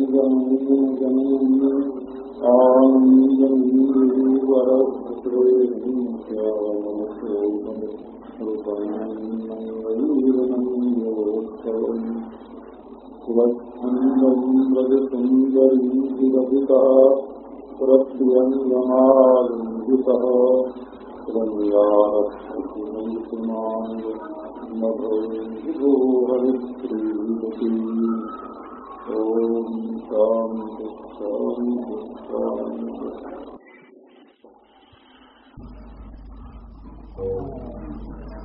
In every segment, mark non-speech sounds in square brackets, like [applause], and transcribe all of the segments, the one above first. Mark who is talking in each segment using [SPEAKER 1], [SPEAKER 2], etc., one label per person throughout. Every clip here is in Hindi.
[SPEAKER 1] श्रीतामनुरञ्जनीजनी आनन्दनीवरभद्रे सुन्दरीरभितः प्रत्यङ्गमालिङ्गितः रङ्गारक्षिमैकुमाङ्गोहरित्रीमती ॐ शान्ति शान्ति शान्ति Oh.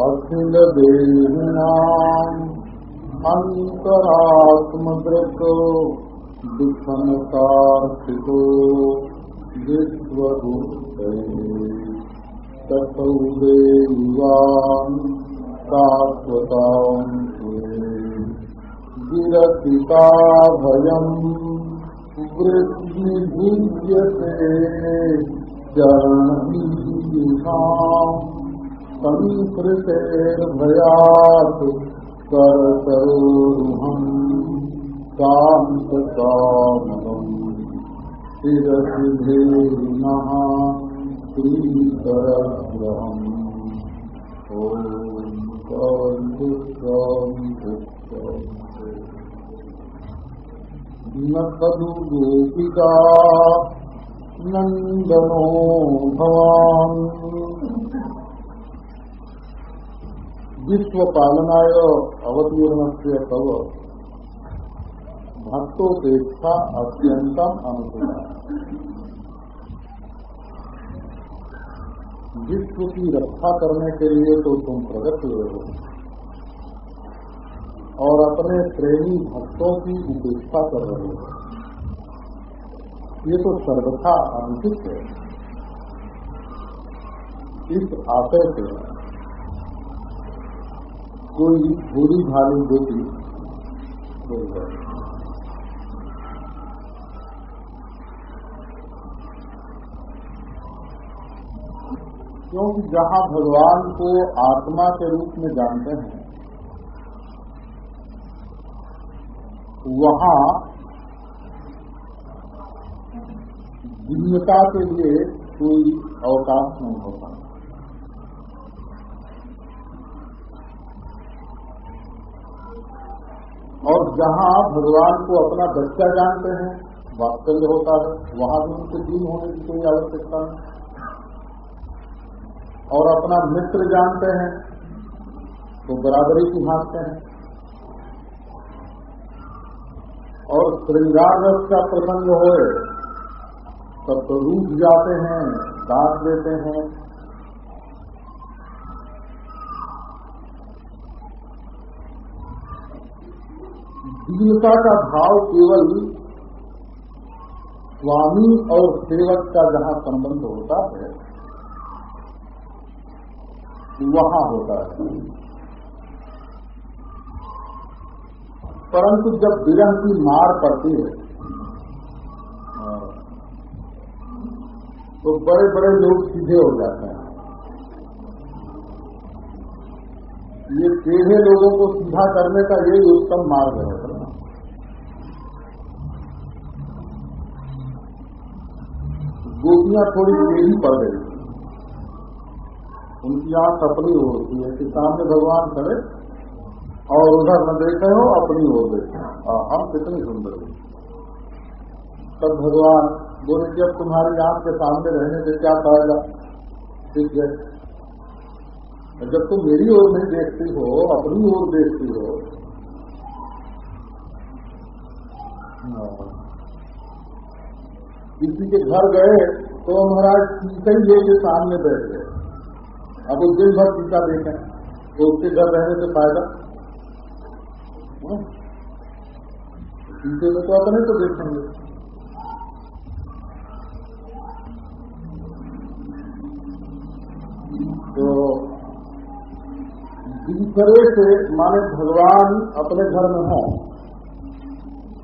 [SPEAKER 1] अखिल देहिनाम् अन्तरात्मदृक् दुःखनकार्थिको विश्वभूते ततौ देवान् शाश्वताम् गिरतिका भयम् वृद्धिभुज्यते। चरणीषाम् संकृतेर्भयात् करतरोरुहम् कान्तकामम् शिरसिधेनः श्रीकरग्रहम् ॐ न खलु गोपिका नन्दनो भवान् विश्वपालनाय अवतीर्णस्य तव। भक्तोपेक्षा अत्यंतम अनुकूल। विश्व की रक्षा करने के लिए तो तुम प्रगत हुए हो। और अपने प्रेमी भक्तों की उपेक्षा कर रहे हो। ये तो सर्वथा अनुचित है। इस आशय से कोई भूरी भाली बेटी क्योंकि जहाँ भगवान को आत्मा के रूप में जानते हैं, वहाँ दिव्यता के लिए कोई अवकाश नहीं होता। और जहाँ आप भगवान को अपना बच्चा जानते हैं वास्तव्य होता है, वहाँ भी उनके दीन होने की कोई आवश्यकता नहीं। और अपना मित्र जानते हैं तो बराबरी की भागते हैं। और श्रृंगार रस का प्रसंग हो, तब तो रूप जाते हैं दांत देते हैं दीनता का भाव केवल स्वामी और सेवक का जहाँ संबंध होता है, वहाँ होता है। परंतु जब विरह की मार पड़ती है तो बड़े बड़े लोग सीधे हो जाते हैं। ये टेढ़े लोगों को सीधा करने का यही उत्तम मार्ग है। गोपियाँ थोड़ी टेढ़ी पड़ गई। उनकी आँख अपनी होती है कि सामने भगवान खड़े और उधर न देखे हो, अपनी ओर देखे हम कितनी सुंदर हैं। तब भगवान बोले, जब तुम्हारी आँख के सामने रहने से क्या पाएगा ठीक है। जब तुम मेरी ओर नहीं देखती हो, अपनी ओर देखती हो हाँ। किसी के घर गए तो महाराज टीका ही लेके सामने बैठ गए। अब उस दिन भर टीका देखें तो उसके घर रहने से फ़ायदा? टीके में तो अपने तो देखेंगे। तो दूसरे से माने भगवान अपने घर में हो।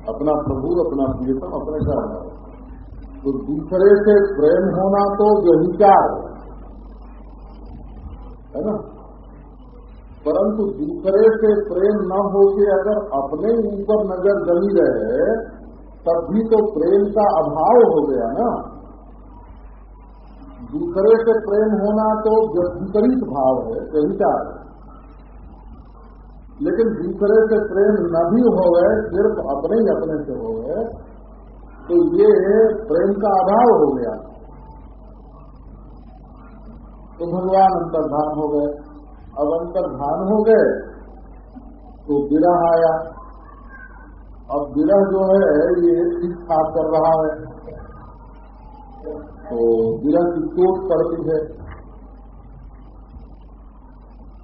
[SPEAKER 1] अपना प्रभु, अपना प्रियतम अपने घर में हो। तो दूसरे से प्रेम होना तो व्यभिचार है ना? परंतु दूसरे से प्रेम न हो के अगर अपने ऊपर नज़र गली रहे, तब भी तो प्रेम का अभाव हो गया ना। दूसरे से प्रेम होना तो विपरीत भाव है व्यभिचार है। लेकिन दूसरे से प्रेम न भी हो गए सिर्फ़ अपने ही अपने से हो गए तो ये प्रेम का अभाव हो गया। तो भगवान अंतर्धान हो गए। अब अंतर्धान हो गए तो विरह आया। अब विरह जो है, ये ठीक ठाक कर रहा है। तो विरह की चोट पड़ती है।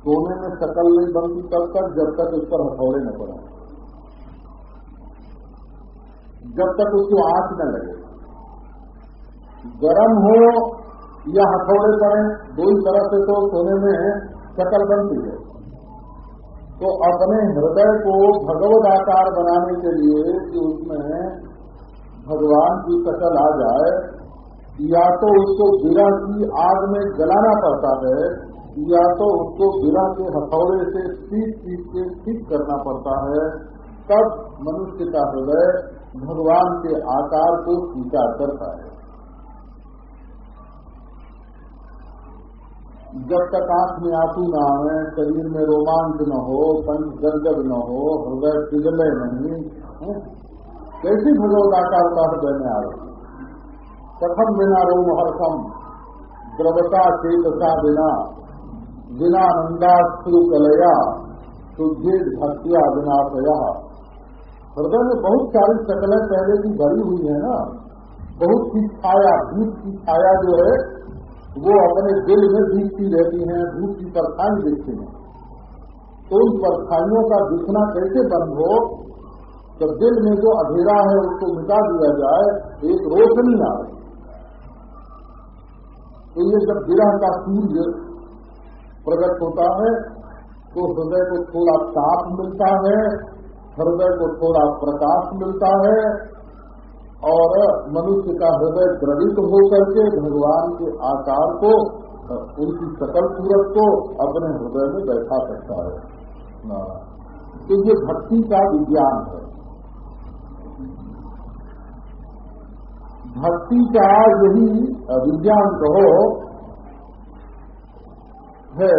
[SPEAKER 1] सोने में शकल नहीं बनती तब तक, जब तक उस पर हथौड़े न पड़े। जब तक उसको आँच न लगे। गरम हो या हथौड़े पड़े, दो ही तरह से तो सोने में शकल बनती है। तो अपने हृदय को भगवत आकार बनाने के लिए कि उसमें भगवान की शकल आ जाए, या तो उसको विरह की आग में जलाना पड़ता है, या तो उसको बिना के हथौड़े से पीट पीट के ठीक करना पड़ता है, तब मनुष्य का हृदय भगवान के आकार को स्वीकार करता है। जब तक आँख में आँसू न आए, शरीर में रोमांच न हो पंच गदगद न हो, हृदय पिघले नहीं कैसी भगवत आकार का हृदय में आए? कथम बिना रोम हर्षम, द्रवता चेतसा बिना बिना नंदास्तु कलया शुद्धि भक्तिया विनाशया। हृदय में बहुत सारी शकलें पहले की भरी हुई है ना। बहुत सी छाया, भूत की छाया जो है, वो अपने दिल में दिखती रहती है, भूत की परछाई दिखती है। तो उन परछाइयों का दिखना कैसे बंद हो? तो दिल में जो अधेरा है, उसको मिटा दिया जाए, एक रोशनी आए। तो ये जब विरह का सूर्य प्रकट होता है तो हृदय को थोड़ा ताप मिलता है हृदय को थोड़ा प्रकाश मिलता है और मनुष्य का हृदय द्रवित होकर के भगवान के आकार को उनकी सकल सूरत को अपने हृदय में बैठा सकता है। तो ये भक्ति का विज्ञान है। भक्ति का यही विज्ञान कहो है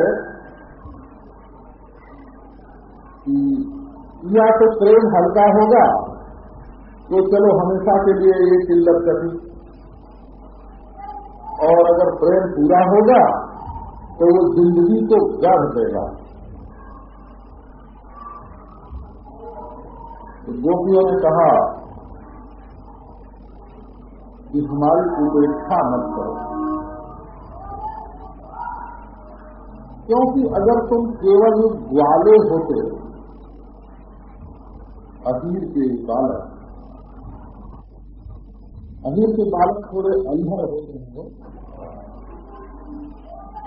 [SPEAKER 1] कि या तो प्रेम हल्का होगा तो चलो हमेशा के लिए ये किल्लत करी और अगर प्रेम पूरा होगा तो वो ज़िंदगी को गढ़ देगा। तो गोपियों ने कहा कि हमारी उपेक्षा मत करो। क्योंकि अगर तुम केवल ग्वाले होते अहीर के बालक। अहीर के बालक थोड़े अंधर होते हैं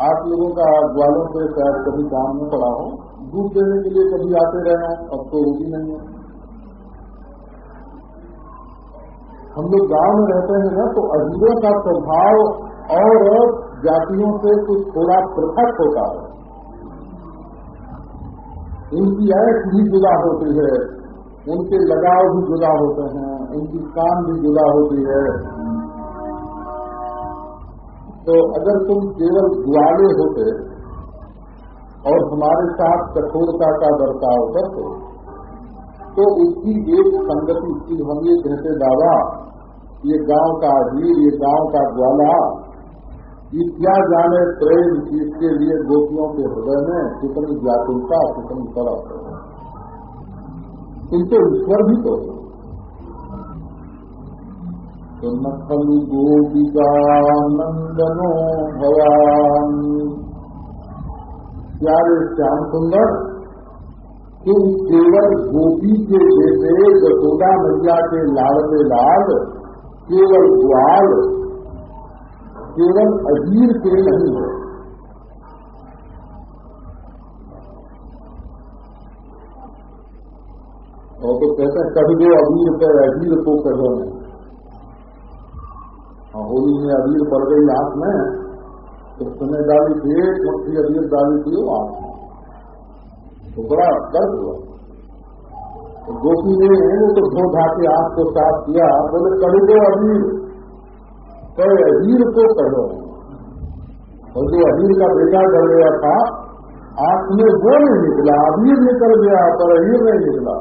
[SPEAKER 1] आप लोगों का ग्वालों से शायद कभी काम में पड़ा हो। दूध देने के लिए कभी आते रहे अब तो वो भी नहीं है। हम लोग गाँव में रहते हैं ना तो अहीरों का स्वभाव और जातियों से कुछ थोड़ा पृथक होता है। उनकी ऐश भी जुदा होती है। उनके लगाव भी जुदा होते हैं, उनकी काम भी जुदा होती है। तो अगर तुम केवल दुआले होते और हमारे साथ कठोरता का बर्ताव करते तो उसकी एक संगति की हम ये कहते, दावा, ये गाँव का वीर ये गाँव का ग्वाला कि क्या जाने प्रेम इसके लिए गोपियों के हृदय में कितनी व्याकुलता, कितनी तड़प है? इनके ईश्वर भी तो। तो न खलु गोपिका नंदनो भगवान प्यारे श्याम सुंदर, तुम केवल गोपी के बेटे यशोदा मैया के लाल में लाल, केवल ग्वाल, केवल अजीर के नहीं है। और तो कहते हैं, कभी जो अबीर पर अजीर को कहो नहीं होली में अबीर पड़ गई आँख में तो सुने डाली थी मुठ्ठी अबीर डाली थी वो आँख में। तो बड़ा दर्द हुआ। तो गोपी ने तो धो धा के आँख को साफ़ किया, बोले, कभी जो अबीर तो अहीर को कहो और जो अबीर का बेटा कर गया था, आँख में वो नहीं निकला अबीर निकल गया, पर अहीर नहीं निकला।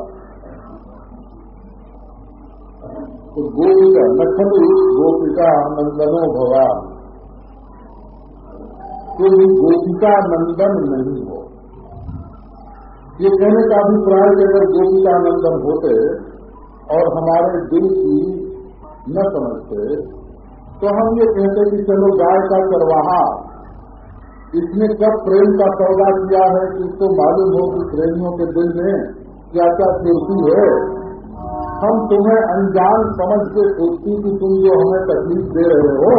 [SPEAKER 1] तो गोपिका नखलु गोपिका नंदनो भगवान कोई गोपिका नंदन नहीं हो। ये कहने का अभिप्राय कि अगर गोपिका नंदन होते और हमारे दिल की न समझते तो हम ये कहते कि चलो गाय का चरवाहा, इसने कब प्रेम का सौदा किया है कि इसको मालूम हो कि प्रेमियों के दिल में क्या क्या चोटी है। हम तुम्हें अनजान समझ के सोचती कि तुम जो हमें तकलीफ़ दे रहे हो,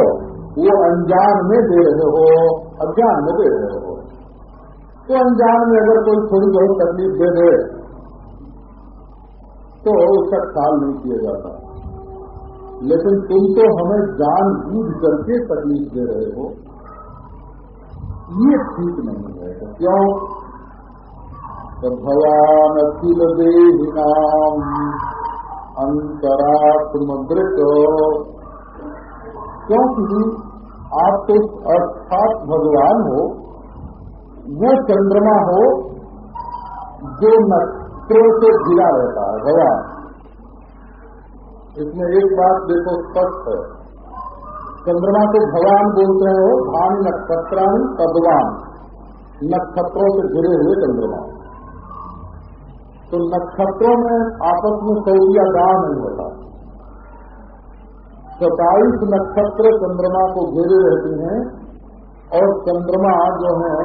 [SPEAKER 1] वो अनजान में दे रहे हो, अज्ञान में दे रहे हो। तो अनजान में अगर कोई थोड़ी बहुत तकलीफ़ दे दे तो उसका ख्याल नहीं किया जाता। लेकिन तुम तो हमें जान बूझ करके तकलीफ़ दे रहे हो। ये ठीक नहीं है क्यों? तो भगवान अखिल देहिनाम अंतरात्मृत क्योंकि आप तो अर्थात भगवान हो, वो चंद्रमा हो, जो नक्षत्रों से घिरा रहता है, भगवान। इसमें एक बात देखो स्पष्ट है। चंद्रमा को भगवान बोलते हो भान नक्षत्राणी पदवान नक्षत्रों से घिरे हुए चंद्रमा। तो नक्षत्रों में आपस में सौरिया गाह नहीं होता। सताईस नक्षत्र चंद्रमा को घेरे रहते हैं और चंद्रमा जो है,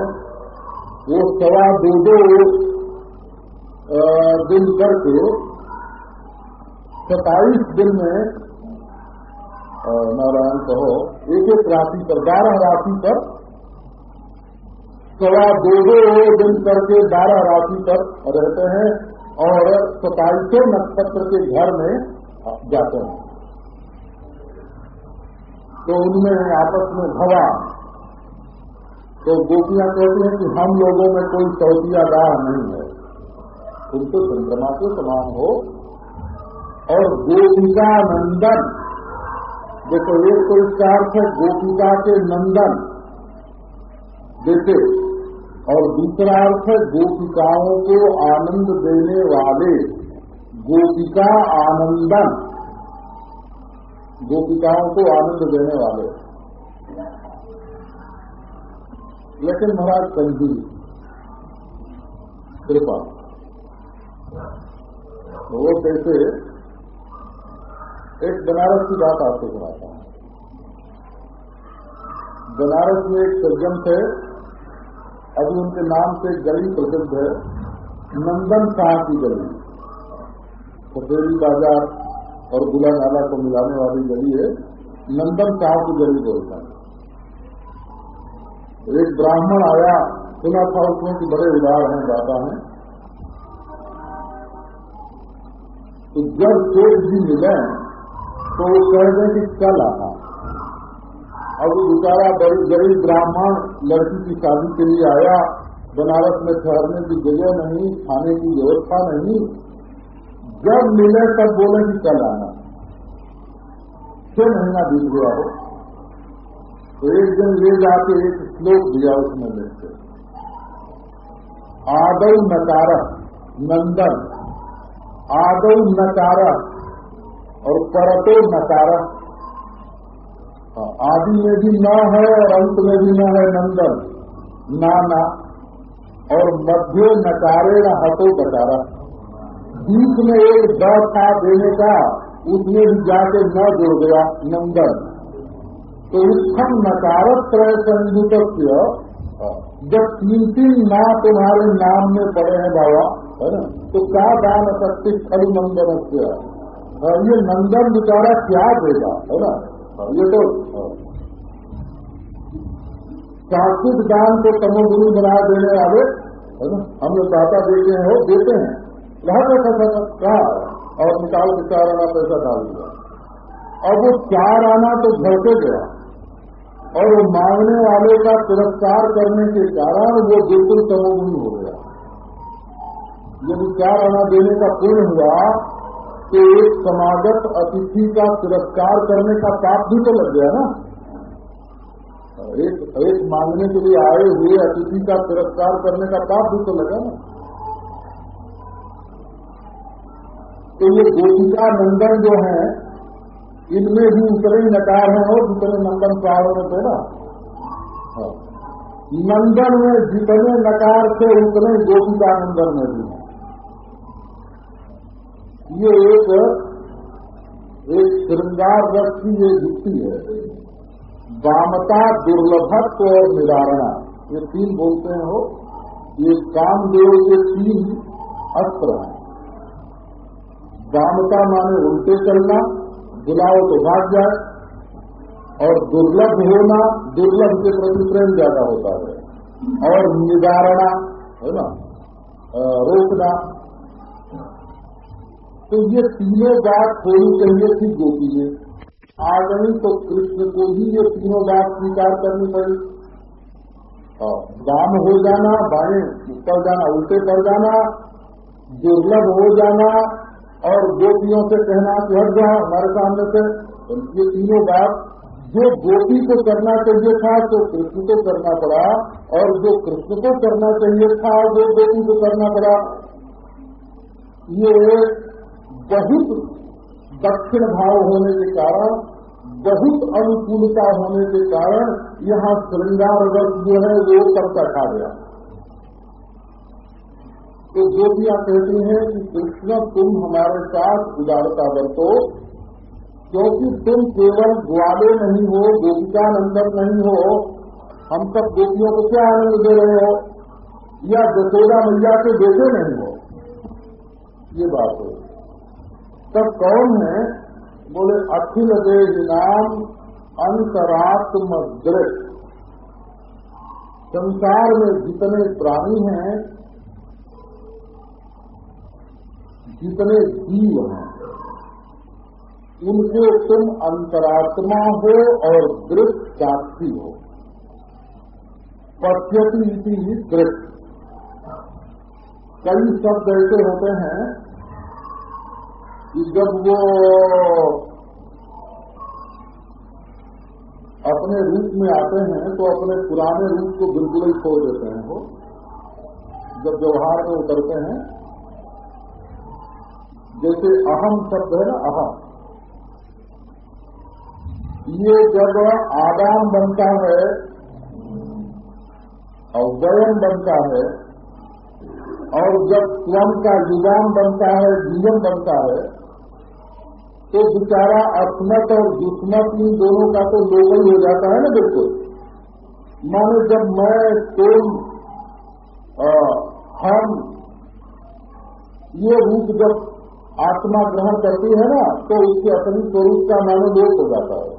[SPEAKER 1] वो सवा दो दो दिन करके सताईस दिन में नारायण कहो एक एक राशि पर, बारह राशि पर, सवा दो दो दिन करके बारह राशि पर रहते हैं। और सताईसों नक्षत्र के घर में जाते हैं। तो उनमें आपस में भवा तो गोपियाँ कहती हैं कि हम लोगों में कोई चौथिया राह नहीं है। तुम तो चंद्रमा के समान हो। और गोपिका नंदन। देखो, एक तो इसका अर्थ है गोपिका के नंदन। देखे और दूसरा अर्थ है, गोपिकाओं को आनंद देने वाले गोपिका आनंदन। गोपिकाओं को आनंद देने वाले। लेकिन महाराज कंजी कृपा। वो कैसे, एक बनारस की बात आपको सुनाता हूँ। बनारस में एक सज्जन थे अभी उनके नाम से गली प्रसिद्ध है, नंदन शाह की गली। सफेदी बाज़ार और गुला नाला को मिलाने वाली गली है, नंदन शाह की गली बोलता है। एक ब्राह्मण आया, सुना था उसमें कि बड़े उदार हैं, दाता हैं। तो जब सेठ जी मिले तो वो कह दें कि कल आना अब वो बेचारा गरीब ब्राह्मण लड़की की शादी के लिए आया बनारस में ठहरने की जगह नहीं खाने की व्यवस्था नहीं। जब मिले तब बोले कि कल आना। छह महीना बीत गया हो। तो एक दिन ले जाके एक श्लोक दिया उसमें लिखते आदौ नकारक नंदन। आदौ नकारक और परतो नकारा। हाँ, आदि में भी न है और अंत में भी न है नंदन। नाना और मध्य नकारे न हटो बचारा बीच में एक द था देने का, उसमें भी जाके न जुड़ गया नंदन। तो उत्थम नकारत त्रय संयुक्त जब तीन तीन ना तुम्हारे नाम में पड़े हैं बाबा, है ना? तो क्या दान शक्ति खड़ी नंदन से ये नंदन बेचारा क्या देगा, है ना? ये तो सात्विक दान को तमोगुरु बना देने वाले, है ना, हम लोग दाता देते हैं, वो देते हैं। रहा कहा और निकाल के चार आना पैसा डाल दिया। अब वो चार आना तो घर से गया। और वो मांगने वाले का तिरस्कार करने के कारण वो बिल्कुल तमोगुणी हो गया। यदि चार आना देने का पूर्ण हुआ तो एक समागत अतिथि का तिरस्कार करने का पाप भी तो लग गया ना। एक एक मांगने के लिए आए हुए अतिथि का तिरस्कार करने का पाप भी तो लगा ना। तो ये गोपिका नंदन जो है, इनमें भी उतने नकार हैं और जितने नंदन प्राणों में हाँ। नंदन में जितने नकार थे, उतने गोपिका नंदन में भी। हैं ये एक एक श्रृंगार रथ की ये युक्ति है। वामता, दुर्लभत्व और निवारणा, ये तीन बोलते हैं हो ये कामदेव के तीन अस्त्र हैं। वामता माने उल्टे चलना, बुलाओ तो भाग जाए, और दुर्लभ होना, दुर्लभ के प्रति प्रेम ज़्यादा होता है। और निवारणा, है ना? रोकना तो ये तीनों बात होनी चाहिए थी गोपी में आ गई तो कृष्ण को ही ये तीनों बात स्वीकार करनी पड़ी। दाम हो जाना बाएँ ऊपर जाना, उल्टे पर जाना, दुर्लभ हो जाना, और गोपियों से कहना कि हट जाओ हमारे सामने से। तो ये तीनों बात, जो गोपी को करना चाहिए था तो कृष्ण को करना पड़ा, और जो कृष्ण को करना चाहिए था, वो गोपी को करना पड़ा। ये बहुत दक्षिण भाव होने के कारण, बहुत अनुकूलता होने के कारण यहाँ श्रृंगार वर्ग जो है वो सबका खा गया। तो गोपियाँ कहती हैं कि कृष्ण, तुम हमारे साथ उदारता बरतो, क्योंकि तुम केवल ग्वाले नहीं हो गोपिका नंदन नहीं हो, हम सब गोपियों को क्या आनंद दे रहे हो? या जसोदा मैया के बेटे नहीं हो? ये बात है। तब कौन है? बोले अखिल देह नाम अंतरात्म दृष्ट संसार में जितने प्राणी हैं, जितने जीव हैं, उनके तुम अंतरात्मा हो और दृष्ट साक्षी हो। पश्यती दृष्ट कई शब्द ऐसे होते हैं कि जब वो अपने रूप में आते हैं तो अपने पुराने रूप को बिल्कुल ही छोड़ देते हैं वो। जब व्यवहार में उतरते हैं, जैसे अहम शब्द है ना, अहम। ये जब आदान बनता है और वयम बनता है, और जब स्वयं का युगान बनता है जीवन बनता है तो बेचारा असमत और दुष्मत इन दोनों का तो लोगल हो जाता है ना बिल्कुल। माने जब मैं, तुम हम, ये रूप जब आत्मा ग्रहण करती है ना तो उसके अपनी स्वरूप का मानो लोप हो जाता है।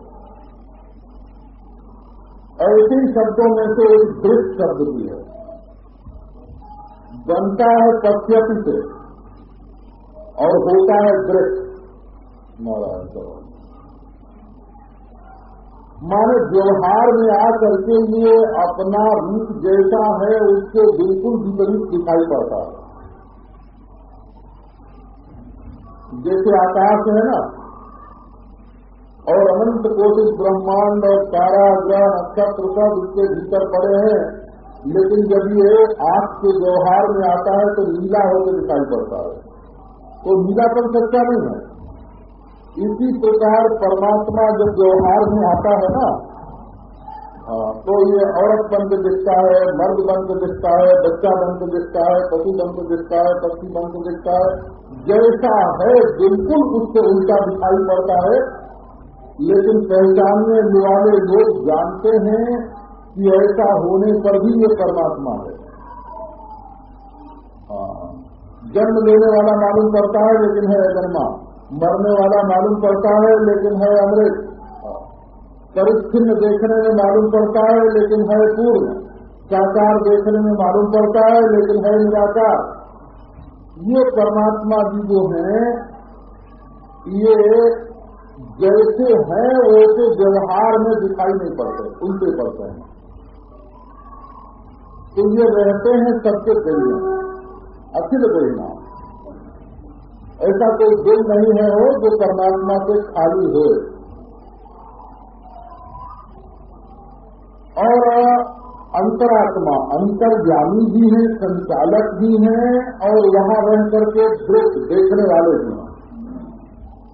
[SPEAKER 1] ऐसे शब्दों में से एक दृष्ट शब्द भी है। बनता है पश्यति से और होता है दृष्ट नारायण माने व्यवहार में आकर के लिए अपना रूप जैसा है, उसके बिल्कुल विपरीत दिखाई पड़ता है। जैसे आकाश है ना, और अनंत कोशिश ब्रह्मांड और तारा ग्रह नक्षत्र सब उसके भीतर पड़े हैं, लेकिन जब ये आँख के व्यवहार में आता है तो नीला होकर दिखाई पड़ता है। तो नीलापन सच्चा नहीं है। इसी प्रकार परमात्मा जब व्यवहार में आता है ना हाँ, तो ये औरत बन के दिखता है मर्द बन के दिखता है बच्चा बन के दिखता है पशु बन के दिखता है पक्षी बन के दिखता है जैसा है बिल्कुल उससे उल्टा दिखाई पड़ता है। लेकिन पहचानने वाले लोग जानते हैं कि ऐसा होने पर भी ये परमात्मा है। हाँ, जन्म लेने वाला मालूम पड़ता है लेकिन है अजन्मा मरने वाला मालूम पड़ता है, लेकिन है अमृत। परिच्छिन्न देखने में मालूम पड़ता है, लेकिन है पूर्ण। साकार देखने में मालूम पड़ता है, लेकिन है निराकार। ये परमात्मा जी जो है, ये जैसे हैं, वैसे व्यवहार में दिखाई नहीं पड़ते, उल्टे पड़ते हैं। तो ये रहते हैं सबके में अखिल ना ऐसा कोई दिल नहीं है हो जो परमात्मा से खाली हो। और अंतरात्मा अंतर्जामी भी है, संचालक भी है, और यहाँ रह करके दृष्ट देखने वाले भी हैं।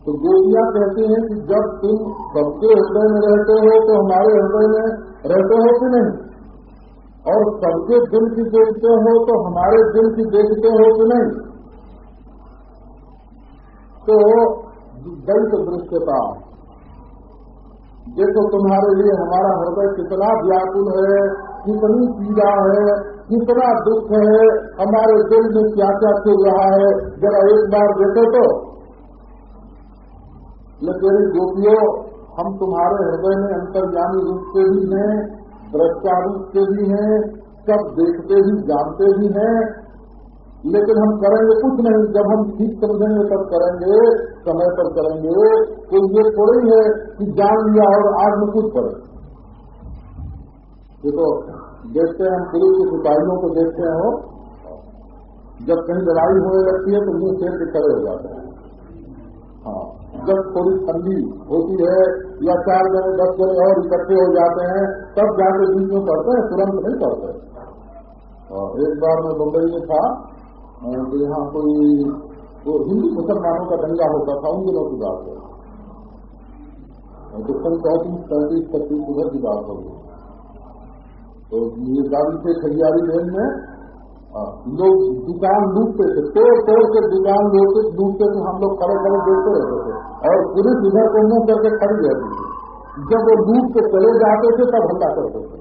[SPEAKER 1] तो गोपियाँ कहते हैं कि जब तुम सबके हृदय में रहते हो तो हमारे हृदय में रहते हो कि नहीं? और सबके दिल की देखते हो तो हमारे दिल की देखते हो कि नहीं? तो दैत दृश्यता देखो तुम्हारे लिए हमारा हृदय कितना व्याकुल है, कितनी पीड़ा है, कितना दुख है, हमारे दिल में क्या क्या चल रहा है, जरा एक बार देखो तो। लेकिन गोपियों, हम तुम्हारे हृदय में अंतर्जामी रूप से भी हैं दृष्टा रूप से भी हैं, सब देखते भी, जानते भी हैं लेकिन हम करेंगे कुछ नहीं। जब हम ठीक समझेंगे, तब करेंगे, समय पर करेंगे। तो ये थोड़ी है कि जान लिया और आज में कुछ पड़े देखो, देखते हैं हम पुलिस के सिपाहियों को देखते हो जब कहीं लड़ाई होने लगती है तो मुँह फेर के खड़े हो जाते हैं। हाँ जब थोड़ी ठंडी होती है या चार जने, दस जने और इकट्ठे हो जाते हैं, तब जाके बीच में पढ़ते हैं, तुरंत नहीं पढ़ते। एक बार मैं मुंबई में था तो यहाँ कोई, वो हिंदू मुसलमानों का दंगा होता था उन दिनों की बात है। तो सन चौतीस पैंतीस पच्चीस उधर की बात होगी तो ये गाड़ी से खरियारी लेन में लोग दुकान लूटते थे, तोड़ तोड़ के दुकान लूटते लूटते थे, हम लोग खड़े खड़े देखते रहते थे। और पुलिस इधर को मुँह करके खड़ी रहती थी। जब वो लूट के चले जाते थे, तब हल्ला करते थे।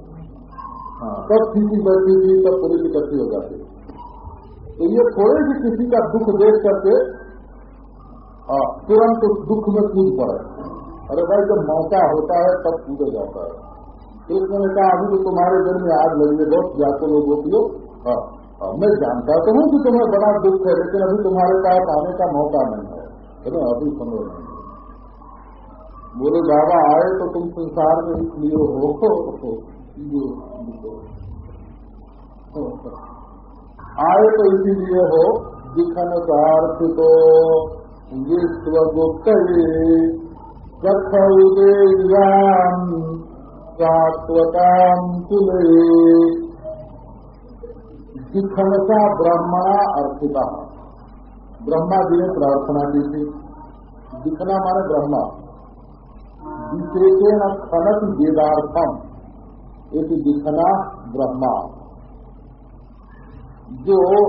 [SPEAKER 1] हाँ तब सीधी बैठती थी, तब पुलिस इकट्ठी हो जाती थी। तो ये थोड़े भी किसी का दुख देख करके तुरंत उस दुख में कूद पड़े अरे भाई जब मौका होता है तब कूदे जाता है कृष्ण ने कहा अभी तो तुम्हारे दिल में आग लगी है बहुत जाते लोग होती हो मैं जानता तो हूँ कि तुम्हें बड़ा दुख है लेकिन अभी तुम्हारे पास आने का मौका नहीं है ना अभी समझ नहीं बोले बाबा आए तो तुम संसार में इसलिए हो आए तो इसीलिए हो दिखन का अर्थ तो विश्व गुप्त कथउदेयाम शाश्वताम तुले। दिखन का ब्रह्मा अर्थिता ब्रह्मा जी ने प्रार्थना की थी। दिखना माने ब्रह्मा। विशेषण खनक वेदार्थम। एक दिखना ब्रह्मा। जो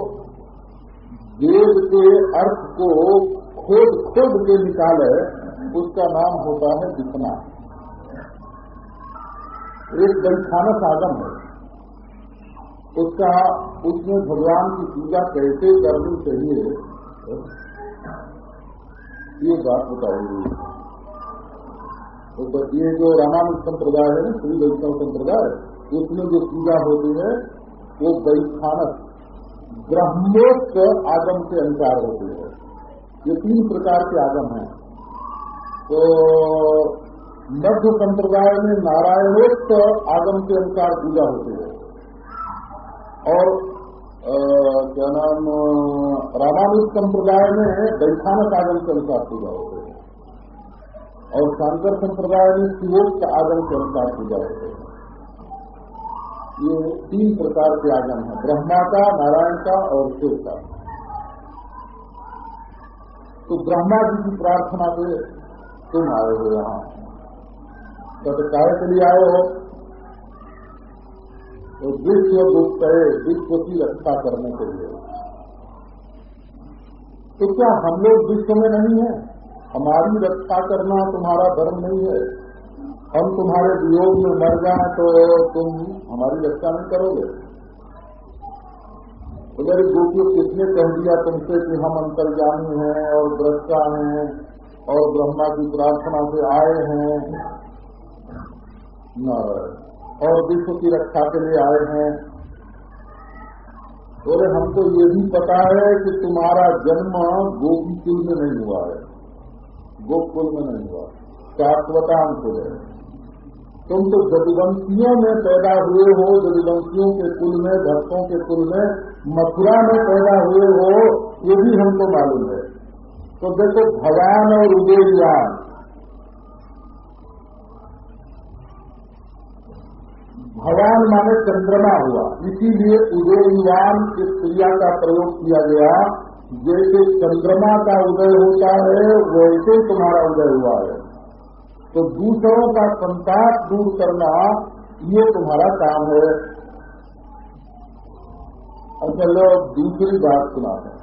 [SPEAKER 1] वेद के अर्थ को खोद खोद के निकाले, उसका नाम होता है दिखना। एक दंखानस आगम है। उसका, उसमें भगवान की पूजा कैसे करनी चाहिए? ये बात बताइए। तो ये जो रामानुज संप्रदाय है श्री वैष्णव संप्रदाय, उसमें जो पूजा होती है, वो वैखानस ब्रह्मोक्त आगम के अनुसार होती है। ये तीन प्रकार के आगम हैं। तो मध्य संप्रदाय में नारायणोक्त आगम के अनुसार पूजा होती है। और क्या नाम, रामानुज संप्रदाय में दैखानक आगम के अनुसार पूजा होती है। और शांकर संप्रदाय में शिवोक्त आगम के अनुसार पूजा होती है। ये तीन प्रकार के आगम है। ब्रह्मा का नारायण का और शिव का तो ब्रह्मा जी की प्रार्थना से तुम आए हो यहाँ। काय के लिए आए हो? तो विश्व दुख है विश्व की रक्षा करने के लिए। तो क्या हम लोग विश्व में नहीं है? हमारी रक्षा करना तुम्हारा धर्म नहीं है। हम तुम्हारे वियोग में मर जाए तो तुम हमारी रक्षा नहीं करोगे। तो मेरे गोपियों, किसने कह दिया तुमसे कि हम अंतर्जामी हैं और दृष्टा हैं और ब्रह्मा की प्रार्थना से आए हैं? और विश्व की रक्षा के लिए आए हैं। बोले हमको ये भी पता है कि तुम्हारा जन्म गोपी कुल में नहीं हुआ है। गोकुल में नहीं हुआ शाश्वतांत है तुम तो जदुवंशियों में पैदा हुए हो, जदुवंशियों के कुल में, भक्तों के कुल में, मथुरा में पैदा हुए हो, ये भी हमको मालूम है। तो देखो, भगवान और उदयवान भगवान माने चंद्रमा हुआ। इसीलिए उदयवान इस क्रिया का प्रयोग किया गया। जैसे चंद्रमा का उदय होता है, वैसे तुम्हारा उदय हुआ है। तो दूसरों का संताप दूर करना ये तुम्हारा काम है। अच्छा लो, दूसरी बात सुना है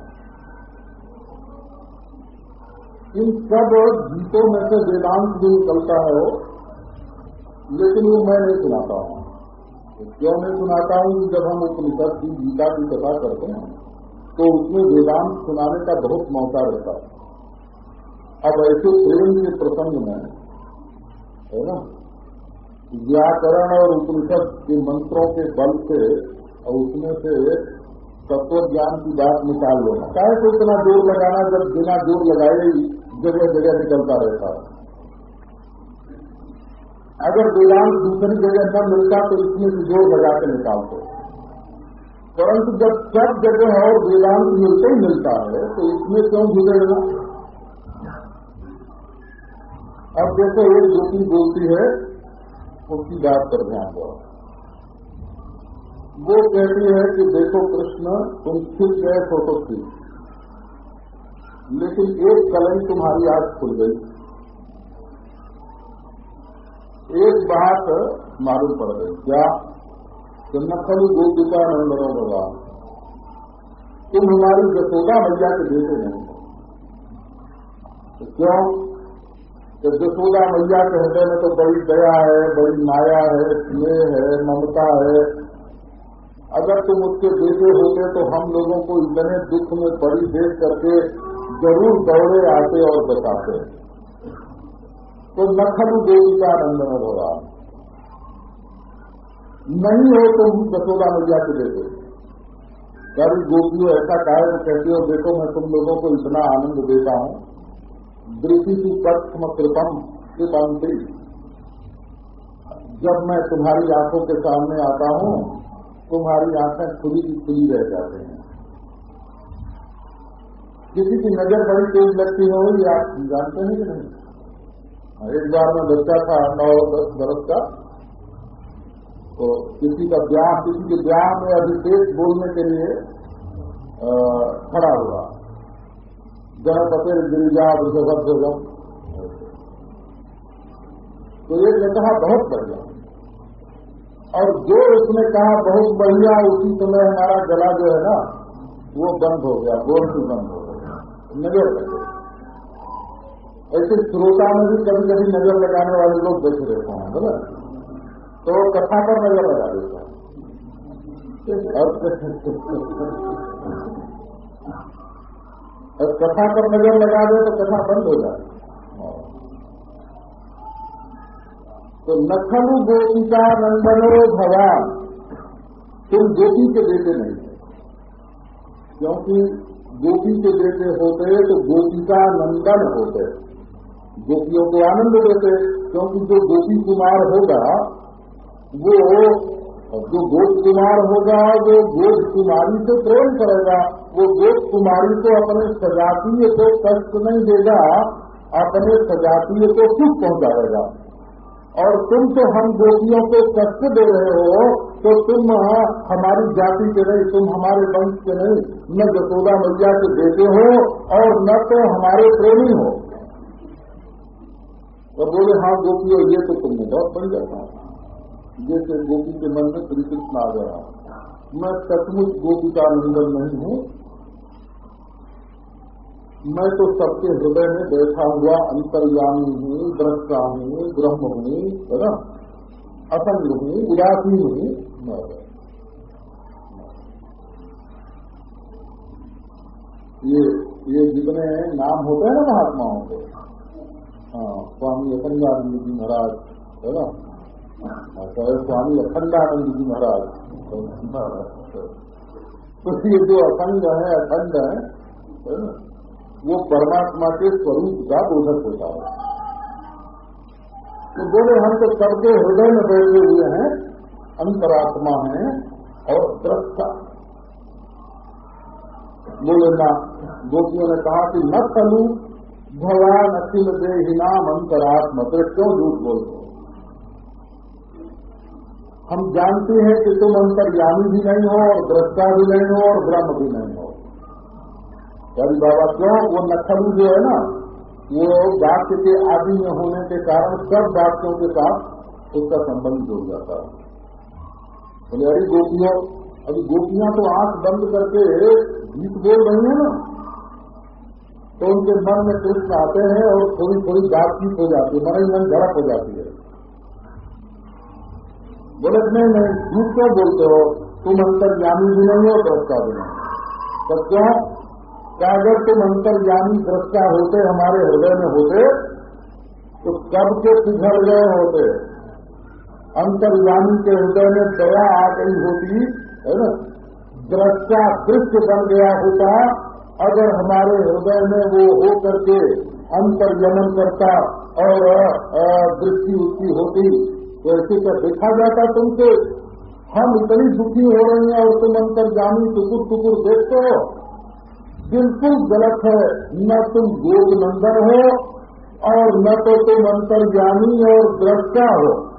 [SPEAKER 1] इन सब गीतों में से वेदांत भी निकलता है, लेकिन वो मैं नहीं सुनाता हूँ। क्यों नहीं सुनाता हूँ? कि जब हम उपनिषद की गीता की कथा करते हैं तो उसमें वेदांत सुनाने का बहुत मौका रहता है। अब ऐसे प्रेम के प्रसंग में है ना? व्याकरण और उपनिषद के मंत्रों के बल से और उसमें से तत्व ज्ञान की बात निकाल लेना। चाहे तो इतना ज़ोर लगाना जब बिना ज़ोर लगाए ही जगह जगह निकलता रहता है? अगर वेदांत दूसरी जगह न मिलता तो इसमें से ज़ोर लगा के निकालते। परंतु जब सब जगह और वेदांत मिलते ही मिलता है तो इसमें क्यों जुड़ेगा अब देखो, एक ज्योति बोलती है, उसकी बात पर ध्यान दो। वो कहती है कि देखो कृष्ण, तुम छिप गए फ़ोटो थी लेकिन एक कलई तुम्हारी आज खुल गई। एक बात मालूम पड़ गई। क्या? कि नकल गोपिका नंदनो भगवान तुम हमारी जसोदा मैया के बेटे नहीं तो क्यों? तो जसोदा मैया के हृदय में तो बड़ी दया है, बड़ी माया है, स्नेह है, ममता है। अगर तुम उसके बेटे होते तो हम लोगों को इतने दुख में बड़ी देख करके ज़रूर दौड़े, आते और बताते। तो नखलु देवी का आनंद में होगा नहीं हो तुम जसोदा मैया के बेटे। कभी गोपियों ऐसा तो कहती हो, देखो, मैं तुम लोगों को इतना आनंद देता हूँ। दृष्टि की कृपम कृपंती जब मैं तुम्हारी आँखों के सामने आता हूँ, तुम्हारी आँखें खुली की खुली रह जाते हैं। किसी की नज़र बड़ी तेज लगती हो, ये आप जानते हैं कि नहीं? एक बार में बच्चा था, नौ, दस बरस का तो किसी का ब्याह, किसी के ब्याह में अभिषेक बोलने के लिए खड़ा हुआ। गणपति गिरिजा वृषभध्वजम तो एक ने कहा बहुत बढ़िया। और जो उसने कहा, बहुत बढ़िया, उसी समय हमारा गला जो है ना, वो बंद हो गया भी बंद हो गया, नज़र लगे ऐसे श्रोता में भी कभी कभी नज़र लगाने वाले लोग देख रहते हैं बोला तो कथा पर नज़र लगा देता और और कथा पर नज़र लगा दे तो कथा बंद हो जाए तो नखलु गोपिका नंदनो भगवान तुम गोपी के बेटे नहीं थे क्योंकि गोपी के बेटे होते तो गोपिका नंदन होते। गोपियों को आनंद देते, क्योंकि जो गोपी कुमार होगा, वो जो गोप कुमार होगा वो गोप कुमारी से प्रेम करेगा वो गोप कुमारी को अपने सजातीय को कष्ट नहीं देगा, अपने सजातीय को सुख पहुंचाएगा। और तुम तो हम गोपियों को कष्ट दे रहे हो तो तुम हमारी जाति के नहीं, तुम हमारे वंश के नहीं, न जसोदा मैया के बेटे हो और न तो हमारे प्रेमी हो। और बोले हाँ गोपियों, ये तो तुमने बहुत बन जाता जैसे गोपी के मन में श्री कृष्ण आ गया। मैं सचमुच गोपी का नंदन नहीं हूँ। मैं तो सबके हृदय में बैठा हुआ अंतर्यामी हूँ दृष्टा हूँ ब्रह्म हूँ है ना? असंग हूँ उदासीन हूँ ये ये जितने नाम होते हैं ना महात्माओं के हाँ स्वामी अखंडानंद जी महाराज, है ना? तो स्वामी अखंडानंद जी महाराज [laughs] तो ये जो अखंड है अखंड है वो परमात्मा के स्वरूप का बोधक होता है। तो बोले, हम तो सबके हृदय में बैठे हुए हैं, अंतरात्मा हैं और दृष्टा। बोले ना गोपियों ने कहा कि न खलु भगवान अखिल देहिनाम अंतरात्म तो क्यों झूठ बोलते हम जानते हैं कि तुम अंतर्यामी भी नहीं हो और दृष्टा भी नहीं हो और ब्रह्म भी नहीं हो। यानी बाबा क्यों? वो नखलू जो है ना, वो वाक्य के आदि में होने के कारण सब वाक्यों के साथ उसका संबंध जुड़ जाता है। बोले, अरे गोपियों, अभी गोपियाँ तो आँख बंद करके गीत बोल रही है ना तो उनके मन में कृष्ण आते हैं और थोड़ी थोड़ी बातचीत हो जाती है मनोरंजन झड़प हो जाती है। बोले, नहीं नहीं झूठ क्यों बोलते हो? तुम अंतर्यामी भी नहीं हो दृष्टा भी नहीं। तो क्यों? क्या अगर तुम अंतर्यामी दृष्टा होते, हमारे हृदय में होते तो कब के पिघल गए होते? अंतर्यामी के हृदय में दया आ गई होती, है ना? दृष्टा दृश्य बन गया होता, अगर हमारे हृदय में वो हो करके अंतर्यमन करता और दृष्टि उसकी होती तो ऐसे क्या देखा जाता तुमसे? हम इतनी दुखी हो रही हैं और तुम अंतर्जामी टुकुर टुकुर देखते हो। बिल्कुल गलत है। न तुम योग नंदन हो और न तो तुम अंतर्जामी और दृष्टा हो।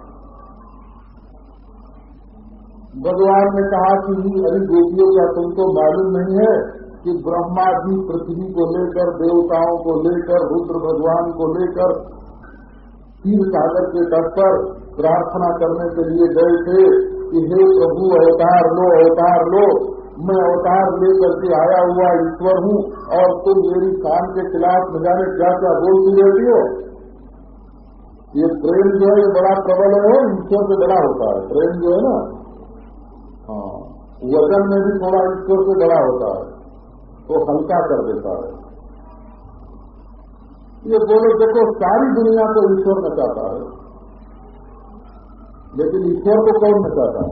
[SPEAKER 1] भगवान ने कहा कि अरे गोपियों का तुमको मालूम नहीं है कि ब्रह्मा जी पृथ्वी को लेकर, देवताओं को लेकर, रुद्र भगवान को लेकर, तीर सागर के तट पर प्रार्थना करने के लिए गए थे कि, हे प्रभु, अवतार लो अवतार लो। मैं अवतार लेकर के आया हुआ ईश्वर हूँ और तुम मेरी काम के खिलाफ न जाने क्या क्या बोलती रहती हो? ये प्रेम जो है, ये बड़ा प्रबल है ईश्वर से बड़ा होता है। प्रेम जो है ना? हाँ वचन में भी थोड़ा ईश्वर से बड़ा होता है तो हल्का कर देता है। ये बोलो, देखो, सारी दुनिया को ईश्वर में चाहता है, लेकिन ईश्वर को कौन में चाहता है?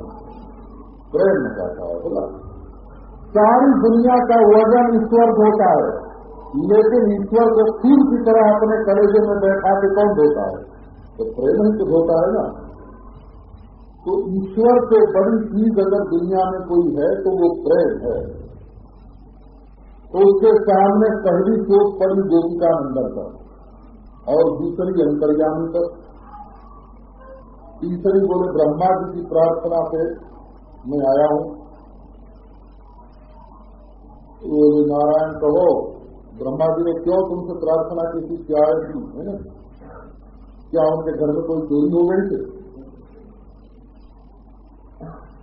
[SPEAKER 1] प्रेम में चाहता है, बोला। सारी दुनिया का वज़न ईश्वर होता है। लेकिन ईश्वर को फूल की तरह अपने कलेजे में बैठा के कौन देता है? तो प्रेम ही कुछ होता है ना। तो ईश्वर से बड़ी चीज़ अगर दुनिया में कोई है तो वो प्रेम है। तो उसके सामने पहली चोट पड़ी गोपिका नंदन पर और दूसरी अंतर्यामी पर। तीसरी बोले, ब्रह्मा जी की प्रार्थना से मैं आया हूँ। बोले नारायण कहो, ब्रह्मा जी ने क्यों तुमसे प्रार्थना की थी? क्या है ना? क्या उनके घर में कोई चोरी हो गई थी?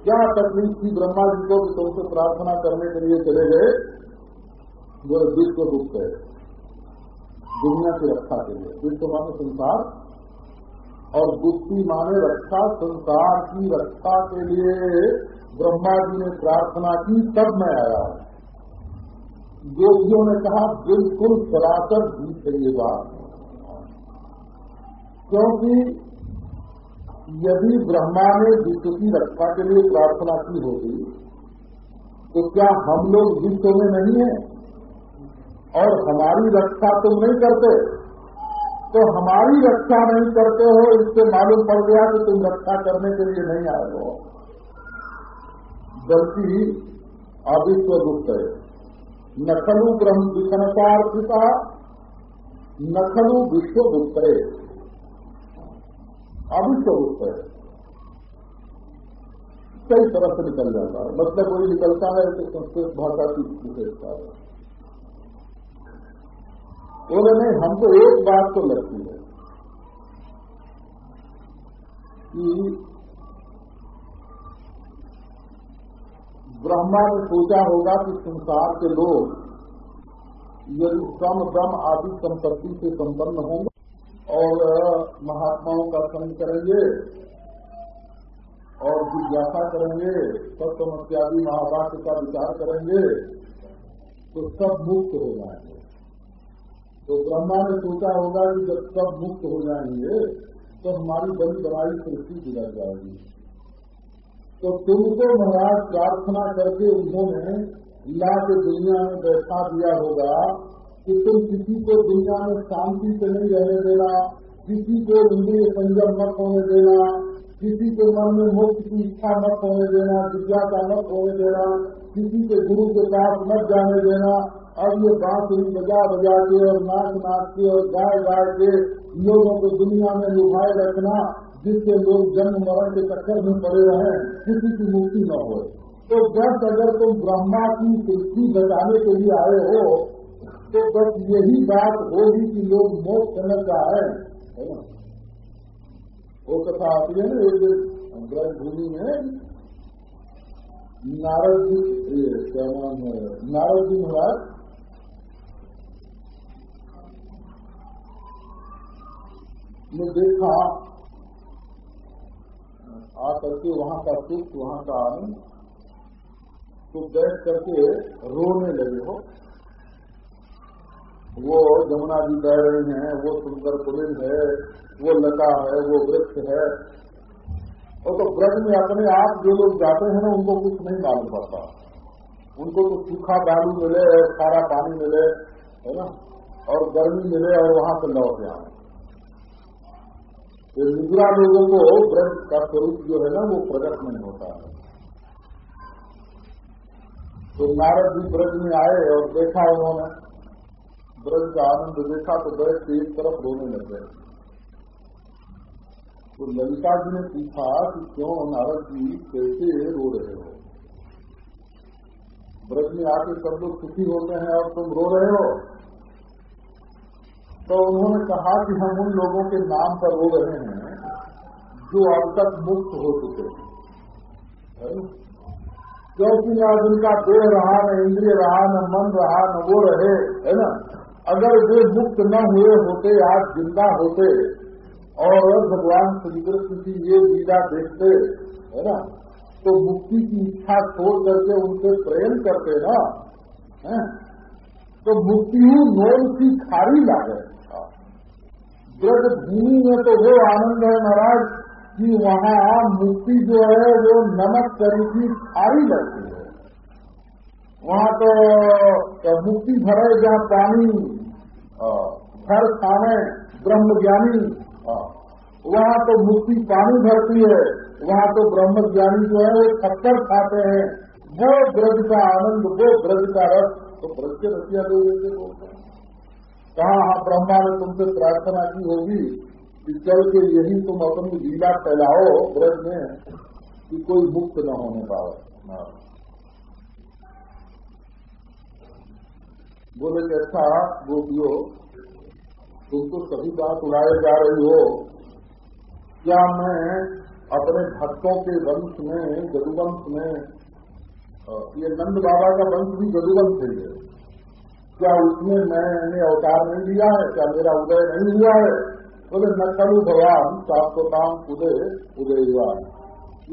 [SPEAKER 1] क्या तकलीफ़ थी ब्रह्मा जी को कि तुमसे प्रार्थना करने के लिए चले गए? वो विश्व रूप है। दुनिया की रक्षा के लिए। विश्व माने संसार। और गुप्ती माने रक्षा, संसार की रक्षा के लिए ब्रह्मा जी ने प्रार्थना की, तब मैं आया योगियों ने कहा, बिल्कुल सरासर जीत है बात। क्योंकि यदि ब्रह्मा ने विश्व की रक्षा के लिए प्रार्थना की होगी तो क्या हम लोग विश्व में नहीं है? और हमारी रक्षा तुम नहीं करते। तो हमारी रक्षा नहीं करते हो, इससे मालूम पड़ गया कि तुम रक्षा करने के लिए नहीं आए हो। बल्कि अविश्व गुप्त है नखलु ब्रह्म विषणकार पिता नखलु विश्व गुप्त है अविश्व गुप्त है कई तरह से निकल जाता है। मतलब वही निकलता है तो संस्कृत भाषा की विशेषता है। बोले, नहीं, हमको एक बात तो लगती है कि ब्रह्मा ने सोचा होगा कि संसार के लोग यदि सम दम आदि संपत्ति से संपन्न होंगे और महात्माओं का संग करेंगे और जिज्ञासा करेंगे सत्य इत्यादि महावाक्य का विचार करेंगे तो सब मुक्त हो जाएँगे। तो ब्रह्मा ने सोचा होगा कि जब सब मुक्त हो जाएँगे तो हमारी बड़ी बनाई सृष्टि गुजर जाएगी। तो तुमको महाराज प्रार्थना करके उन्होंने ला के दुनिया में बैठा दिया होगा कि तुम किसी को दुनिया में शांति से नहीं रहने देना, किसी को इंद्रिय संयम मत होने देना, किसी के मन में मुक्त की इच्छा मत होने देना, जिज्ञासा मत होने देना, किसी के गुरु के पास मत जाने देना। अब ये बांसुरी बजा बजा के और नाच नाच के और गाय गाय के लोगों को दुनिया में लुभाए रखना। जिससे लोग जन्म मरण के चक्कर में पड़े रहे, किसी की मुक्ति न हो। तो बस अगर तुम ब्रह्मा की सृष्टि बचाने के लिए आए हो तो बस यही बात होगी कि लोग मोक्ष करना चाहे है। ना? वो कथा आती है ना, एक ब्रह्म भूमि में नारद जी क्या नाम है? नारद जी महाराज, ने देखा आकर के वहाँ का सुख, वहाँ का आनंद तो बैठ करके रोने लगे हो। वो जमुना जी बह रही हैं, वो सुंदर पुलिन है, वो लता है, वो वृक्ष है। और तो ब्रज में अपने आप जो लोग जाते हैं ना, उनको कुछ नहीं मालूम पड़ता। उनको तो सूखा बालू मिले खारा पानी मिले, है ना? और गर्मी मिले और वहाँ से लौट आए। तो निद्रा लोगों को ब्रज का स्वरूप जो है ना, वो प्रकट नहीं होता है। तो नारद जी ब्रज में आए और देखा उन्होंने। ब्रज का आनंद देखा तो बैठ के एक तरफ़ रोने लग गए। तो ललिता जी ने पूछा कि क्यों नारद जी कैसे रो रहे हो? ब्रज में आके सब लोग सुखी होते हैं और तुम रो रहे हो? तो उन्होंने कहा कि हम उन लोगों के नाम पर रो रहे हैं जो अब तक मुक्त हो चुके हैं। क्योंकि न उनका देह रहा, न इंद्रिय रहा, न मन रहा, न वो रहे, है ना? अगर वे मुक्त न हुए होते, आज ज़िंदा होते, और भगवान श्री कृष्ण की ये लीला देखते, है ना? तो मुक्ति की इच्छा छोड़ करके उनसे प्रेम करते ना, है? तो मुक्ति नोन की खारी लागे। ब्रज भूमि में तो वो आनंद है महाराज कि वहाँ मुक्ति जो है, वो नमक करी की खारी लगती है। वहाँ तो मुक्ति भरे, जहाँ पानी घर खाने ब्रह्म ज्ञानी वहाँ तो मुक्ति पानी भरती है। वहाँ तो ब्रह्म ज्ञानी जो है, वो पत्थर खाते हैं। वो ब्रज का आनंद, वो ब्रज का रस तो ब्रज के रसिया लोग हैं। कहा ब्रह्मा ने तुमसे प्रार्थना की होगी कि चल के यही तुम अपनी लीला फैलाओ ब्रज में कि कोई मुक्त न होने हाँ। बोले कि अच्छा गोपियो, तुम तो सभी बात उड़ाए जा रही हो क्या मैं अपने भक्तों के वंश में, जदुवंश में ये नंद बाबा का वंश भी जदुवंश है क्या उसमें मैंने अवतार नहीं लिया है? क्या मेरा उदय नहीं हुआ है? बोले न कलु भगवान शाश्वताम उदय उदय हुआ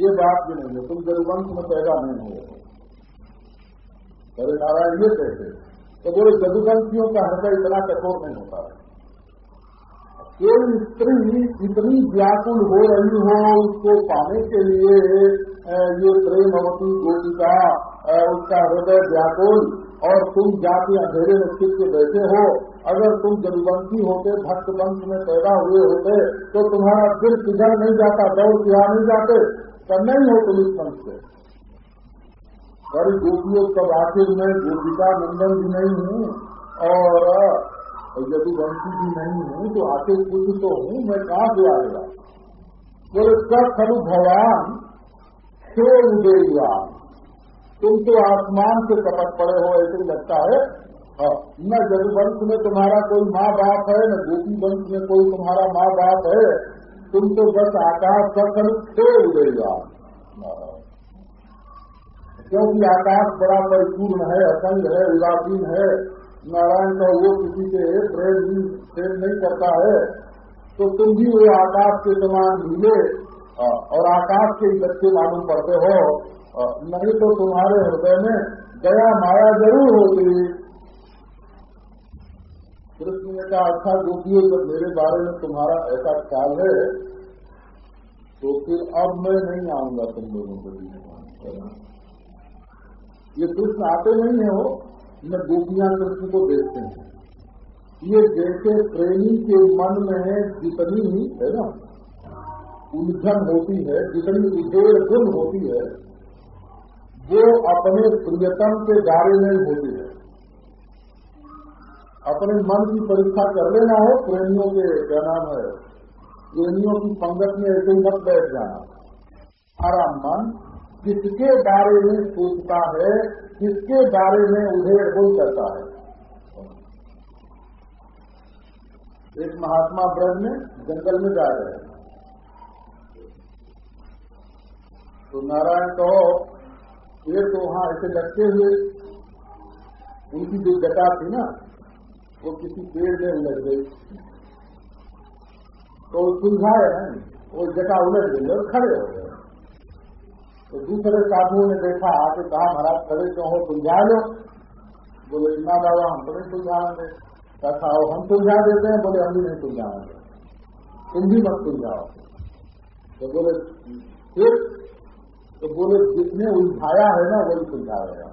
[SPEAKER 1] ये बात भी नहीं है। तुम जदुवंश में पैदा नहीं हुए अरे नारायण, ये कहते तो बोले जदुवंशियों का हृदय इतना कठोर नहीं होता है। कोई स्त्री इतनी व्याकुल हो रही हो उसको पाने के लिए ये प्रेम अवती गोपिका उसका हृदय व्याकुल और तुम जाके अंधेरे छिप के बैठे हो, अगर तुम जलवंशी होते भक्त वंश में पैदा हुए होते तो तुम्हारा दिल किधर नहीं जाता, दौड़ के नहीं जाते। नहीं हो इस पंच से। बड़ी गोपियों कब आखिर में गोपिका नंदन भी नहीं हूँ, और यदि वंशी भी नहीं हूँ तो आखिर कुछ तो हूँ, मैं कहा से आएगा बोले कब खरु भगवान क्यों उदेगा तुम तो आसमान से कपट पड़े हो ऐसे ही लगता है। हाँ, न जदुवंश में तुम्हारा कोई माँ बाप है न गोपी वंश में कोई तुम्हारा माँ बाप है। तुम तो बस आकाश का कल थे उड़ेगा क्योंकि आकाश बड़ा परिपूर्ण है असंग है उदासीन है। नारायण का वो किसी के प्रेम प्रेम नहीं करता है। तो तुम भी वो आकाश के समान मिले और आकाश के बच्चे मालूम पड़ते हो। नहीं तो तुम्हारे हृदय में दया, माया ज़रूर होगी कृष्ण ने कहा अच्छा गोपियों, जब मेरे बारे में तुम्हारा ऐसा ख्याल है तो फिर अब मैं नहीं आऊँगा तुम लोगों के ये कृष्ण आते नहीं है वो, न गोपियाँ कृष्ण को देखते हैं। ये जैसे प्रेमी के मन में जितनी ही, है ना, उलझन होती है, जितनी उदेड़ गुण होती है वो अपने प्रियतम के दायरे में होती है। अपने मन की परीक्षा कर लेना हो, प्रेमियों के, क्या नाम है, प्रेमियों की पंगत में ऐसे मत बैठ जाना। हमारा मन किसके बारे में सोचता है, किसके बारे में उधेड़ बोल करता है? एक महात्मा ब्रह्म में, जंगल में जा रहे हैं। तो नारायण कहो पेड़ तो वहाँ ऐसे लगते हुए उनकी जो जटा थी ना, वो किसी पेड़ में उलझ गई। तो सुलझाए वो जटा उलझ गई और खड़े हो गए। तो दूसरे साधुओं ने देखा आके कहा, महाराज, खड़े क्यों हो? सुलझा लो। बोले, इतना बाबा हम तो नहीं सुलझाएँगे कहा हम सुलझा देते हैं। बोले, हम भी नहीं सुलझाएँगे। तुम भी मत सुलझाओ। तो बोले फिर तो बोले जिसने उलझाया है ना, वही सुलझाएगा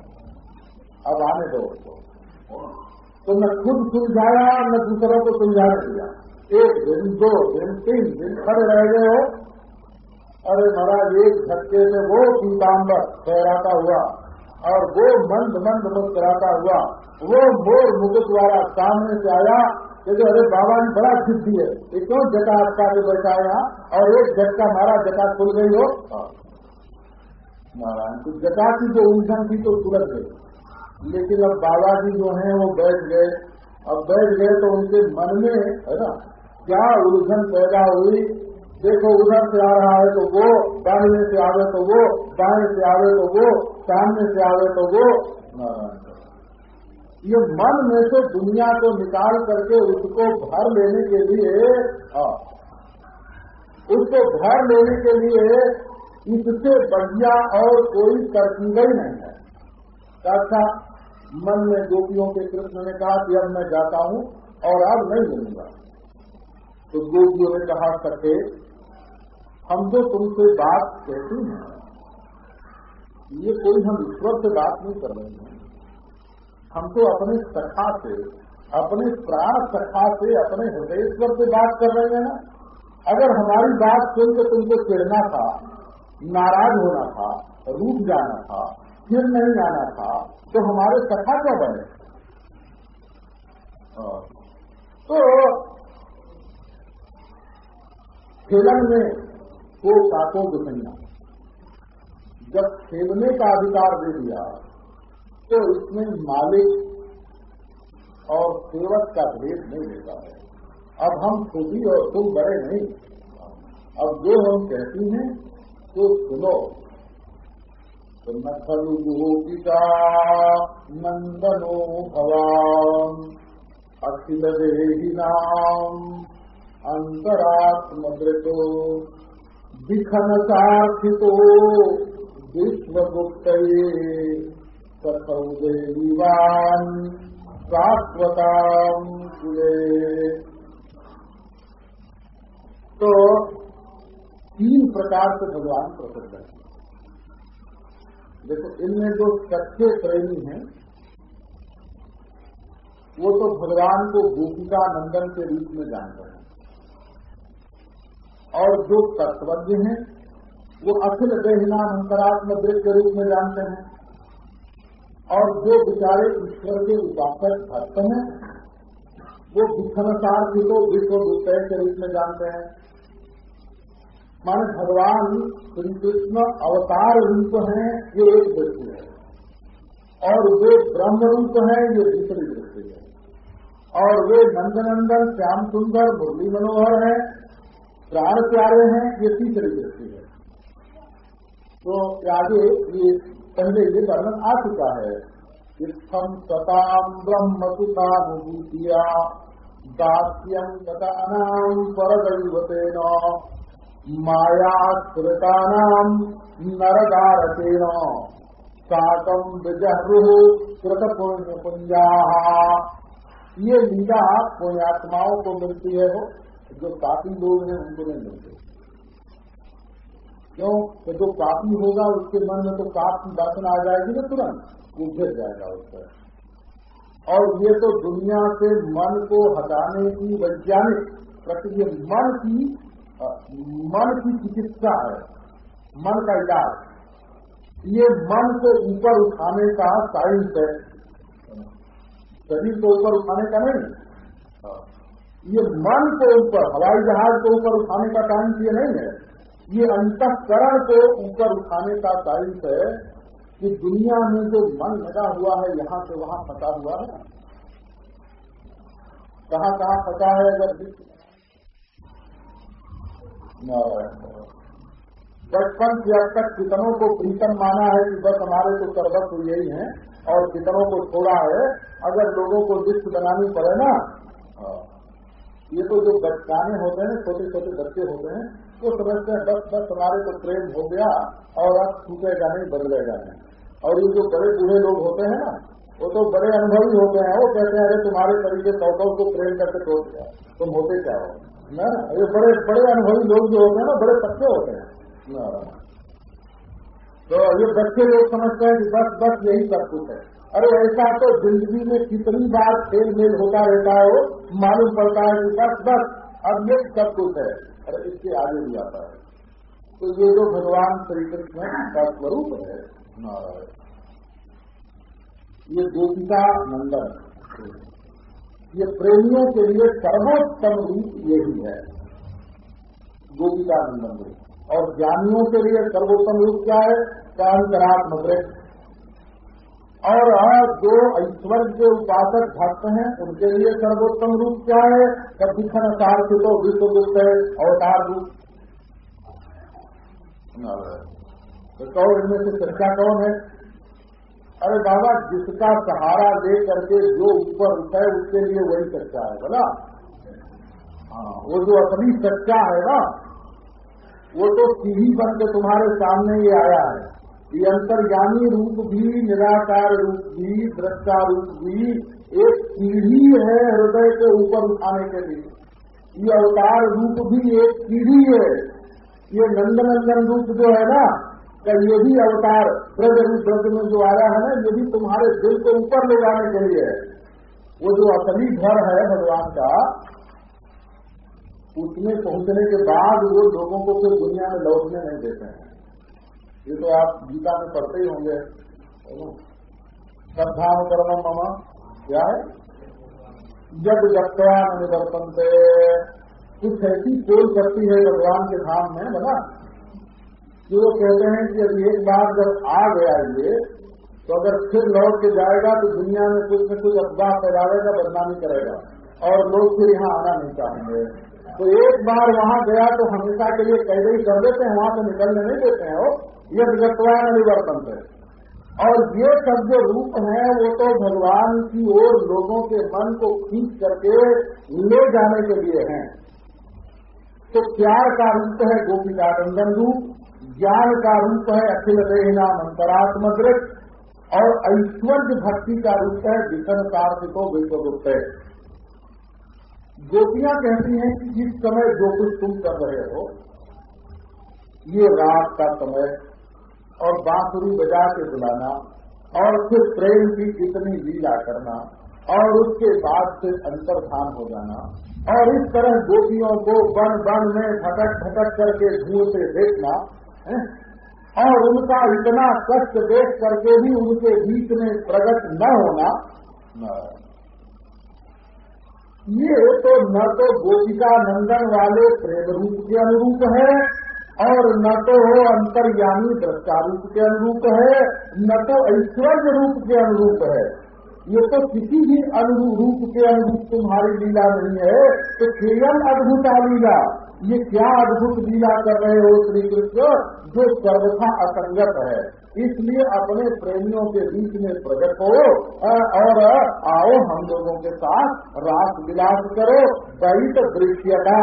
[SPEAKER 1] अब आने दो उसको। तो न खुद सुलझाया, न दूसरों को सुलझाने दिया। एक दिन, दो दिन, तीन दिन खड़े रह गए। हो अरे महाराज, एक झटके में वो पीताम्बर फहराता हुआ और वो मंद मंद मुस्कराता हुआ, वो मोर मुकुट वाला सामने से आया कि अरे बाबा ने बड़ा सिद्धि है। ये क्यों जटा अटका के बैठा और एक झटका मारा जटा खुल गई हो। नारायण तो जटा की जो उलझन थी तो सुलझ गई। लेकिन अब बाबा जी जो हैं, वो बैठ गए। अब बैठ गए तो उनके मन में, है ना, क्या उलझन पैदा हुई? देखो, उधर से आ रहा है तो वो दाहिने से आवे तो वो, दाएँ से आवे तो वो, सामने से आवे तो वो। ये मन में से दुनिया को निकाल करके उसको भर लेने के लिए उसको भर लेने के लिए इससे बढ़िया और कोई तरकीब ही नहीं है। अच्छा मन में गोपियों के कृष्ण ने कहा कि अब मैं जाता हूँ और अब नहीं मिलूँगा। तो गोपियों ने कहा सके हम जो तुमसे बात कहते हैं। ये कोई हम ईश्वर से बात नहीं कर रहे हैं। हम तो अपने सखा से, अपने प्राण सखा से, अपने हृदयश्वर से बात कर रहे हैं। अगर हमारी बात सुनकर तुमको चिड़ना था नाराज़ होना था रूप जाना था, फिर नहीं आना था तो हमारे कथा क्या बने? तो खेलन में को काटो दुनिया जब खेलने का अधिकार दे दिया तो इसमें मालिक और सेवक का भेद नहीं रहता है। अब हम खुदी और तुम बड़े नहीं। अब जो हम कहती हैं तो सुनो तो गोपिका नंदनो भवान अखिल देही नाम अंतरात्मृतो दिखन सार्थितो विश्वगुप्त कथौ देवीवान शाश्वताम तो तीन प्रकार से भगवान प्रकट है। देखो, इनमें जो सच्चे प्रेमी हैं, वो तो भगवान को गोपिका नंदन के रूप में जानते हैं। और जो तत्वज्ञ हैं, वो अखिल देहनाम अंतरात्म देव के रूप में जानते हैं। और जो विचारे ईश्वर के उपासक भक्त हैं, वो विखनसार की तो विश्व विषय के रूप में जानते हैं। माने भगवान श्री कृष्ण अवतार रूप हैं, ये एक दृष्टि है। और वे ब्रह्म रूप है, ये दूसरी दृष्टि है। और वे नंदनंदन, श्याम सुंदर, मुरली मनोहर है, प्राण प्यारे हैं, ये तीसरी दृष्टि है। तो आगे ये पहले ये वर्णन आ चुका है इत्थम सताम ब्रह्म सुखानुभूतिया दास्यम गतानाम परदैवतेन। माया कृतानाम नरदारतेन साकम विजहृ कृत पुण्य पुंजा ये लीला पुण्यात्माओं को मिलती है वो, जो काफ़ी लोग हैं, उनको नहीं मिलते। क्यों? तो जो काफ़ी होगा, उसके मन में तो काप की वासना आ जाएगी ना तुरंत, वो गिर जाएगा उस पर। और ये तो दुनिया से मन को हटाने की वैज्ञानिक प्रक्रिया, मन की मन की चिकित्सा है, मन का इलाज। ये मन को ऊपर उठाने का साइंस है। शरीर को ऊपर उठाने का नहीं। ये मन को ऊपर, हवाई जहाज़ को ऊपर उठाने का टाइम ये नहीं है। ये अंतकरण को ऊपर उठाने का साइंस है कि दुनिया में जो मन लगा हुआ है, यहाँ से वहाँ फंसा हुआ है। कहाँ कहाँ फंसा है, अगर बचपन से अब तक कितनों को प्रीतम माना है कि बस हमारे तो सर्वस्व यही है और कितनों को छोड़ा है। अगर लोगों को लिस्ट बनानी पड़े ना हाँ, ये तो जो बचकाने होते हैं छोटे छोटे बच्चे होते हैं वो समझते हैं बस बस हमारे तो प्रेम हो गया और अब छूटेगा नहीं बदलेगा नहीं। और ये जो बड़े बूढ़े लोग होते हैं ना वो तो बड़े अनुभवी होते हैं। वो कहते हैं अरे तुम्हारे तरीके सौ को प्रेम करके छोड़ दिया। तुम होते क्या हो? ना ये बड़े बड़े अनुभवी लोग जो होते हैं ना बड़े पक्के होते हैं। तो ये बच्चे लोग समझते हैं कि बस बस यही सब कुछ है। अरे ऐसा तो ज़िंदगी में कितनी बार खेल मेल होता रहता है वो मालूम पड़ता है कि बस बस अब ये सब कुछ है। अरे इसके आगे भी आता है। तो ये जो भगवान श्री कृष्ण का स्वरूप है ये गोपिका नंदन ये प्रेमियों के लिए सर्वोत्तम रूप यही है। गोपिका नंदन रूप और ज्ञानियों के लिए सर्वोत्तम रूप क्या है? अंतरात्म और जो ऐश्वर्य के उपासक भक्त हैं, उनके लिए सर्वोत्तम रूप क्या है? कथिखन सार के तो विश्व गुप्त है, अवतार रूप। तो कौन इनमें से चर्चा कौन है? अरे बाबा, जिसका सहारा दे करके जो ऊपर उठा है, उसके लिए वही सच्चा है, बोला? हाँ वो जो अपनी सच्चा है ना, वो तो सीढ़ी बन के तुम्हारे सामने ही आया है। ये अंतर्यामी रूप भी, निराकार रूप भी, दृष्टा रूप भी, एक सीढ़ी है हृदय के ऊपर उठाने के लिए। ये अवतार रूप भी एक सीढ़ी है। ये नंदनंदन रूप जो है ना का ये भी अवतार ब्रज ब्रज में जो आया है ना, ये भी तुम्हारे दिल को ऊपर ले जाने के लिए है। वो जो असली घर है भगवान का, उसमें पहुँचने के बाद वो लोगों को फिर दुनिया में लौटने नहीं देते हैं। ये तो आप गीता में पढ़ते ही होंगे। श्रद्धाम करना मामा। क्या है? जब जगवा निवर्तन से कुछ ऐसी कोल करती है भगवान के धाम में बना कि वो कहते हैं कि अभी एक बार जब आ गया ये तो अगर फिर लौट के जाएगा तो दुनिया में कुछ न कुछ अफवाह फैलावेगा बदनामी करेगा, और लोग फिर यहाँ आना नहीं चाहेंगे। तो एक बार वहाँ गया तो हमेशा के लिए कैसे ही कर देते हैं, वहाँ से निकलने नहीं देते हैं वो, ये विगतवान निवर्तन से और ये सब जो रूप है, वो तो भगवान की ओर लोगों के मन को खींच करके ले जाने के लिए हैं। तो प्यार का रूप है गोपी का नंदन रूप? ज्ञान का रूप है अखिल देहना अंतरात्म और ऐश्वर्य भक्ति का रूप है विषण कार्तिको विश्व है गोपियाँ कहती हैं कि जिस समय जो कुछ तुम कर रहे हो, ये रात का समय, और बांसुरी बजा के बुलाना, और फिर प्रेम की इतनी लीला करना, और उसके बाद फिर अंतर्धान हो जाना, और इस तरह गोपियों को बन बन में भटक भटक करके धुएँ से देखना है? और उनका इतना कष्ट देख करके भी उनके बीच में प्रकट न होना ये तो न तो गोपिका नंदन वाले प्रेम रूप के अनुरूप है और न तो अंतर्यामी दृष्टा रूप के अनुरूप है, न तो ऐश्वर्य रूप के अनुरूप है ये तो किसी भी अनुरूप के अनुरूप तुम्हारी लीला नहीं है तो केवल अद्भुता लीला ये क्या अद्भुत लीला कर रहे हो श्री कृष्ण जो सर्वथा असंगत है। इसलिए अपने प्रेमियों के बीच में प्रकट हो और आओ हम लोगों के साथ रास विलास करो दैत दृश्यता।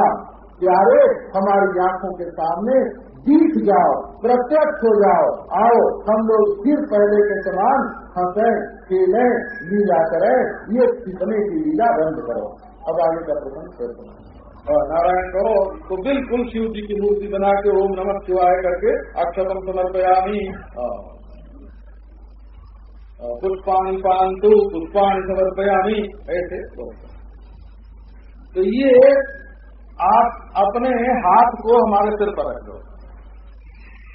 [SPEAKER 1] प्यारे, हमारी आँखों के सामने दिख जाओ, प्रत्यक्ष हो जाओ। आओ, हम लोग फिर पहले के समान हंसे, खेले, लीला करें। ये सीखने की लीला बंद करो। अब आगे का प्रसंग फिर
[SPEAKER 2] नारायण कहो तो बिल्कुल शिव जी की मूर्ति बना के ओम नमः शिवाय करके अक्षतम समर्पयामी। पुष्पाणी पांतु पुष्पाणी समर्पयामी, ऐसे तो। ये आप अपने हाथ को हमारे सिर पर रख दो।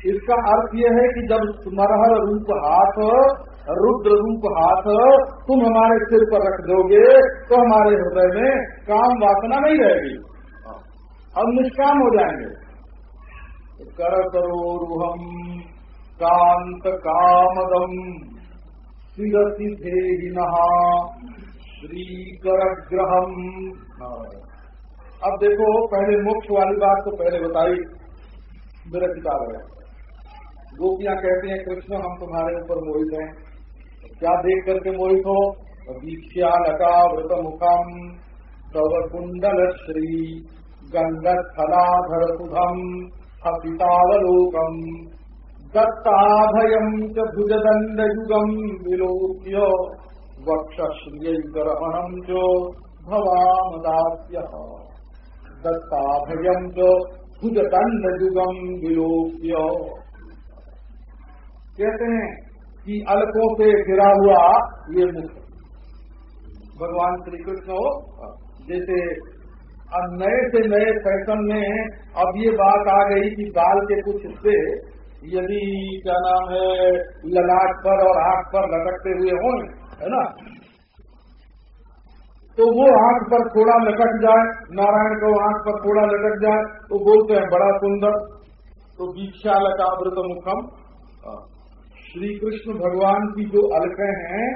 [SPEAKER 2] इसका अर्थ यह है कि जब स्मरहर रूप हाथ, रुद्र रूप हाथ तुम हमारे सिर पर रख दोगे तो हमारे हृदय में काम वासना नहीं रहेगी। हम निष्काम हो जाएँगे। कर करो रूहम कांत कामदम शिरसी नहा श्री कर ग्रहम अब देखो, पहले मोक्ष वाली बात तो पहले बताई। मेरा किताब है गोपियाँ कहते हैं, कृष्ण, हम तुम्हारे ऊपर मोहित हैं। क्या देख करके मोहित हो? दीक्षा लता व्रत मुखम सव कुंडल श्री गंगस्थलाधर सुधम हपितावलोकम दत्ताभयम च युगम विलोक्य वक्षश्रियकरणम च भवामदास्य। दत्ताभयम च युगम विलोक्य। कहते हैं कि अलकों से घिरा हुआ ये मुख भगवान श्री कृष्ण जैसे नए से नए फ़ैशन में अब ये बात आ गई कि बाल के कुछ हिस्से यदि क्या नाम है, ललाट पर और आँख पर लटकते हुए हों, है ना? तो वो आँख पर थोड़ा लटक जाए, नारायण को आँख पर थोड़ा लटक जाए तो बोलते हैं, बड़ा सुंदर। तो दीक्षा लका व्रत मुखम श्री कृष्ण भगवान की जो अलकें हैं,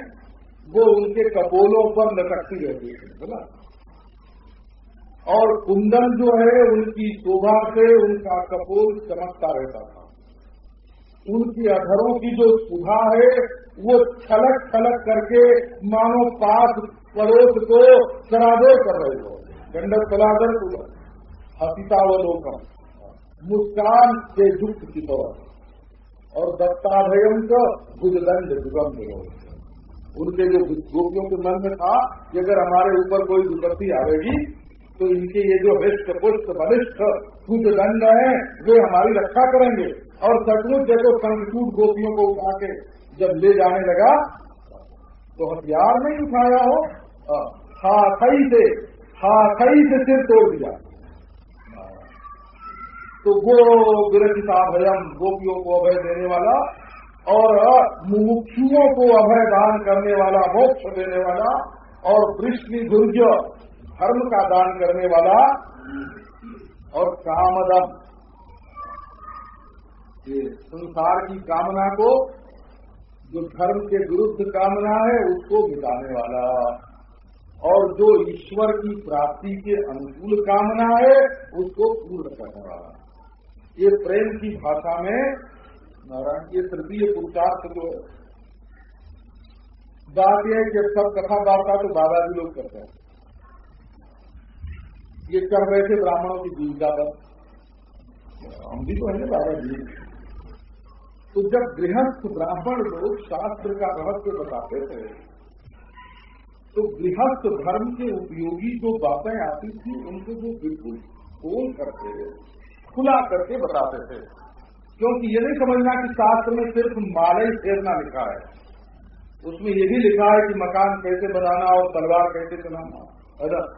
[SPEAKER 2] वो उनके कपोलों पर लटकती रहती है बोला और कुंदन जो है, उनकी शोभा से उनका कपोल चमकता रहता था। उनकी अधरों की जो सुधा है, वो छलक छलक करके मानो पास पड़ोस को सरादे कर रहे हो। गंडक सलादर हसीतावलोकम मुस्कान से युक्त की तरह और दत्ताभयम का भुजदंड दुगम उनके जो गोपियों के मन में था कि अगर हमारे ऊपर कोई विपत्ति आवेगी तो इनके ये जो हृष्ट, पुष्ट, बलिष्ठ भुज दंड है, वे हमारी रक्षा करेंगे। और सचमुच देखो संकटूट गोपियों को उठा के जब ले जाने लगा तो हथियार नहीं उठाया हो। हाथई से हाथई से सिर तोड़ दिया। तो वो विरचिता भयम गोपियों को अभय देने वाला, और मुमुक्षुओं को अभय दान करने वाला, मोक्ष देने वाला, और वृष्णि दुर्ज धर्म का दान करने वाला और कामदम। ये संसार की कामना को, जो धर्म के विरुद्ध कामना है, उसको मिटाने वाला। और जो ईश्वर की प्राप्ति के अनुकूल कामना है, उसको पूर्ण करने वाला। ये प्रेम की भाषा में नारायण ये तृतीय पुरुषार्थ जो बात यह है कि सब कथा वार्ता तो दादाजी लोग करते हैं। ये कर रहे थे ब्राह्मणों की जीविका पर। हम भी तो है दादाजी तो जब गृहस्थ ब्राह्मण लोग शास्त्र का रहस्य बताते थे तो गृहस्थ धर्म के उपयोगी जो बातें आती थी उनको जो बिल्कुल खोल करते खुला करके बताते थे। क्योंकि ये नहीं समझना कि शास्त्र में सिर्फ़ माले फेरना लिखा है। उसमें ये भी लिखा है कि मकान कैसे बनाना और तलवार कैसे चलाना।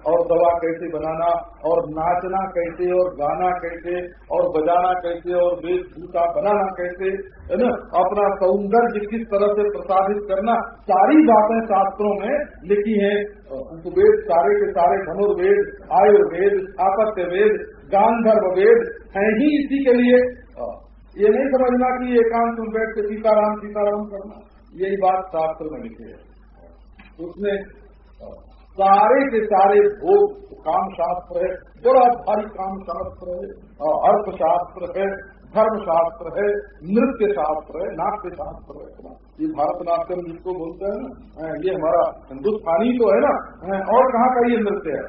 [SPEAKER 2] और दवा कैसे बनाना, और नाचना कैसे, और गाना कैसे, और बजाना कैसे, और वेशभूषा बनाना कैसे, है ना? अपना सौंदर्य किस तरह से प्रसादित करना, सारी बातें शास्त्रों में लिखी हैं। उपवेद सारे के सारे धनुर्वेद, आयुर्वेद स्थापत्य वेद गांधर्व वेद है ही इसी के लिए। ये नहीं समझना कि एकांत में बैठ के सीताराम सीताराम करना। यही बात शास्त्र में लिखी है। उसमें सारे के सारे भोग काम शास्त्र है बड़ा भारी काम शास्त्र है अर्थ शास्त्र है धर्म शास्त्र है नृत्य शास्त्र है नाट्य शास्त्र है। ये भारतनाट्यम जिसको बोलते हैं ना, ये हमारा हिंदुस्तानी तो है ना और कहाँ का ये नृत्य है?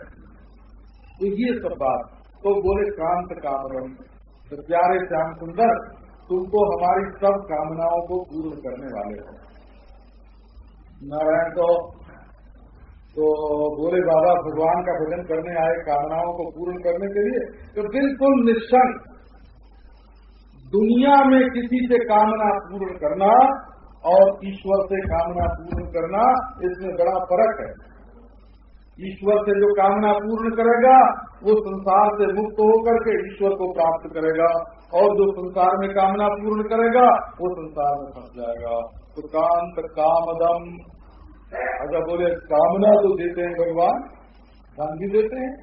[SPEAKER 2] तो ये सब बात तो बोले कांत कामरम तो प्यारे श्याम सुंदर, तुमको हमारी सब कामनाओं को पूर्ण करने वाले हो। नारायण तो तो बोले बाबा भगवान का भजन करने आए कामनाओं को पूर्ण करने के लिए तो बिल्कुल निश्चय दुनिया में किसी से कामना पूर्ण करना और ईश्वर से कामना पूर्ण करना इसमें बड़ा फ़र्क है। ईश्वर से जो कामना पूर्ण करेगा, वो संसार से मुक्त होकर के ईश्वर को प्राप्त करेगा और जो संसार में कामना पूर्ण करेगा, वो संसार में फंस जाएगा। तो कांत कामदम अगर बोले कामना तो देते हैं भगवान धन भी देते हैं।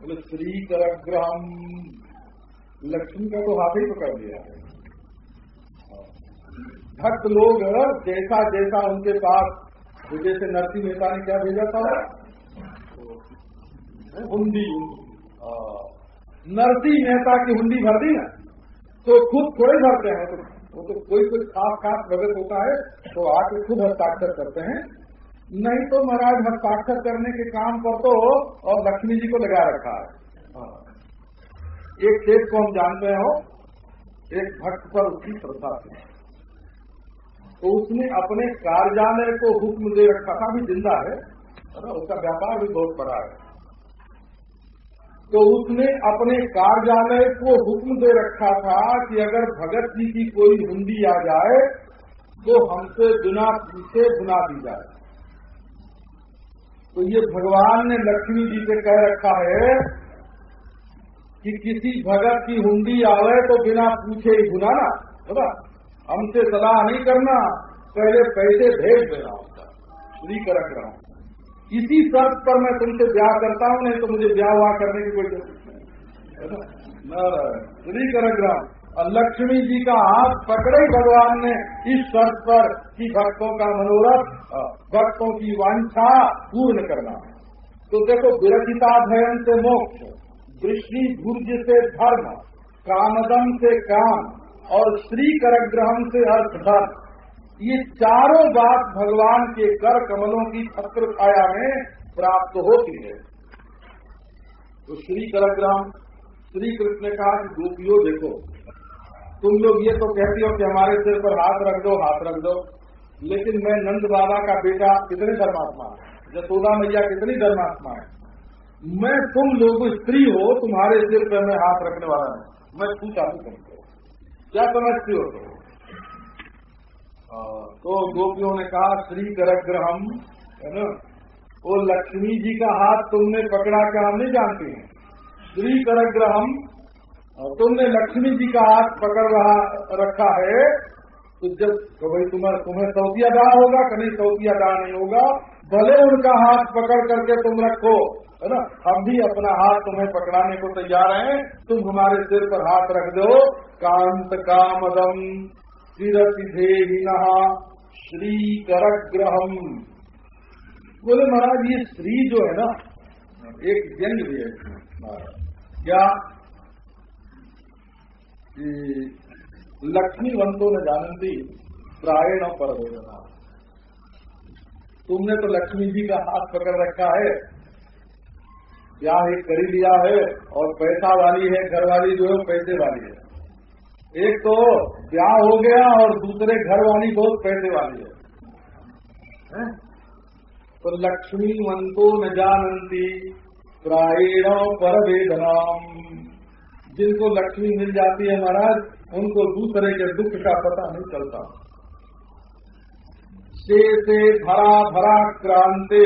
[SPEAKER 2] बोले श्री कर ग्रहम लक्ष्मी का तो हाथ ही पकड़ लिया है। भक्त लोग, जैसा जैसा उनके पास जैसे नरसिंह मेहता ने क्या भेजा था? हुंडी। नरसिंह मेहता की हुंडी भर दी ना तो खुद थोड़े भरते हैं। तो वो तो कोई कोई खास खास प्रगत होता है तो आके खुद हस्ताक्षर करते हैं। नहीं तो महाराज, हस्ताक्षर करने के काम पर तो और लक्ष्मी जी को लगा रखा है। हाँ। एक केस को हम जानते हो, एक भक्त पर उसकी श्रद्धा थी। तो उसने अपने कार्यालय को हुक्म दे रखा था भी ज़िंदा है। उसका व्यापार भी बहुत बड़ा है। तो उसने अपने कार्यालय को हुक्म दे रखा था कि अगर भगत जी की कोई हुंडी आ जाए तो हमसे बिना पूछे बुना दी जाए। तो ये भगवान ने लक्ष्मी जी से कह रखा है कि किसी भगत की हुंडी आवे तो बिना पूछे ही बुनाना बोला हमसे सलाह नहीं करना, पहले पैसे भेज देना उसका। श्री कर रहा हूँ इसी शर्त पर मैं तुमसे ब्याह करता हूँ, नहीं तो मुझे ब्याह हुआ करने की कोई ज़रूरत नहीं। श्री करग्राम लक्ष्मी जी का हाथ पकड़े भगवान ने इस शर्त पर कि भक्तों का मनोरथ भक्तों की वांछा पूर्ण करना तो देखो, विरचिता भयन से मोक्ष, दृष्टि भुर्ज से धर्म कामदम से काम, और श्री करग्रहम से अर्थ धर्म। ये चारों बात भगवान के कर कमलों की छत्र छाया में प्राप्त होती है। तो श्री करग्राम, श्री कृष्ण ने कहा कि गोपियों, देखो, तुम लोग ये तो कहती हो कि हमारे सिर पर हाथ रख दो, हाथ रख दो, लेकिन मैं नंद बाबा का बेटा कितने धर्मात्मा है? जसोदा मैया कितनी धर्मात्मा है? मैं तुम लोग स्त्री हो, तुम्हारे सिर पर मैं हाथ रखने वाला हूँ मैं पूछा नहीं तुमको। क्या समझती हो तुम? तो गोपियों ने कहा, श्री करग्रहम है ना? वो लक्ष्मी जी का हाथ तुमने पकड़ा क्या हम नहीं जानते हैं? श्री करग्रहम तुमने लक्ष्मी जी का हाथ पकड़ रहा, रखा है तो जब तो भाई तुम्हें तुम्हें सौतिया दाह होगा कहीं सौतिया दाह नहीं होगा? भले उनका हाथ पकड़ करके तुम रखो, है ना? हम भी अपना हाथ तुम्हें पकड़ाने को तैयार हैं। तुम हमारे सिर पर हाथ रख दो। कांत कामदम स्थिरतिधेहिन श्री करग्रहम बोले महाराज, ये श्री जो है ना, एक व्यंग भी है क्या? लक्ष्मीवंतों ने जानती प्रायण पर वेदना तुमने तो लक्ष्मी जी का हाथ पकड़ रखा है, ब्याह एक कर लिया है, और पैसा वाली है, घर वाली जो है पैसे वाली है। एक तो ब्याह हो गया और दूसरे घर वाली बहुत पैसे वाली है, तो लक्ष्मी मंतो न जानती प्राएण पर वेदनाम जिनको लक्ष्मी मिल जाती है महाराज उनको दूसरे के दुख का पता नहीं चलता। शेते भरा भरा क्रांति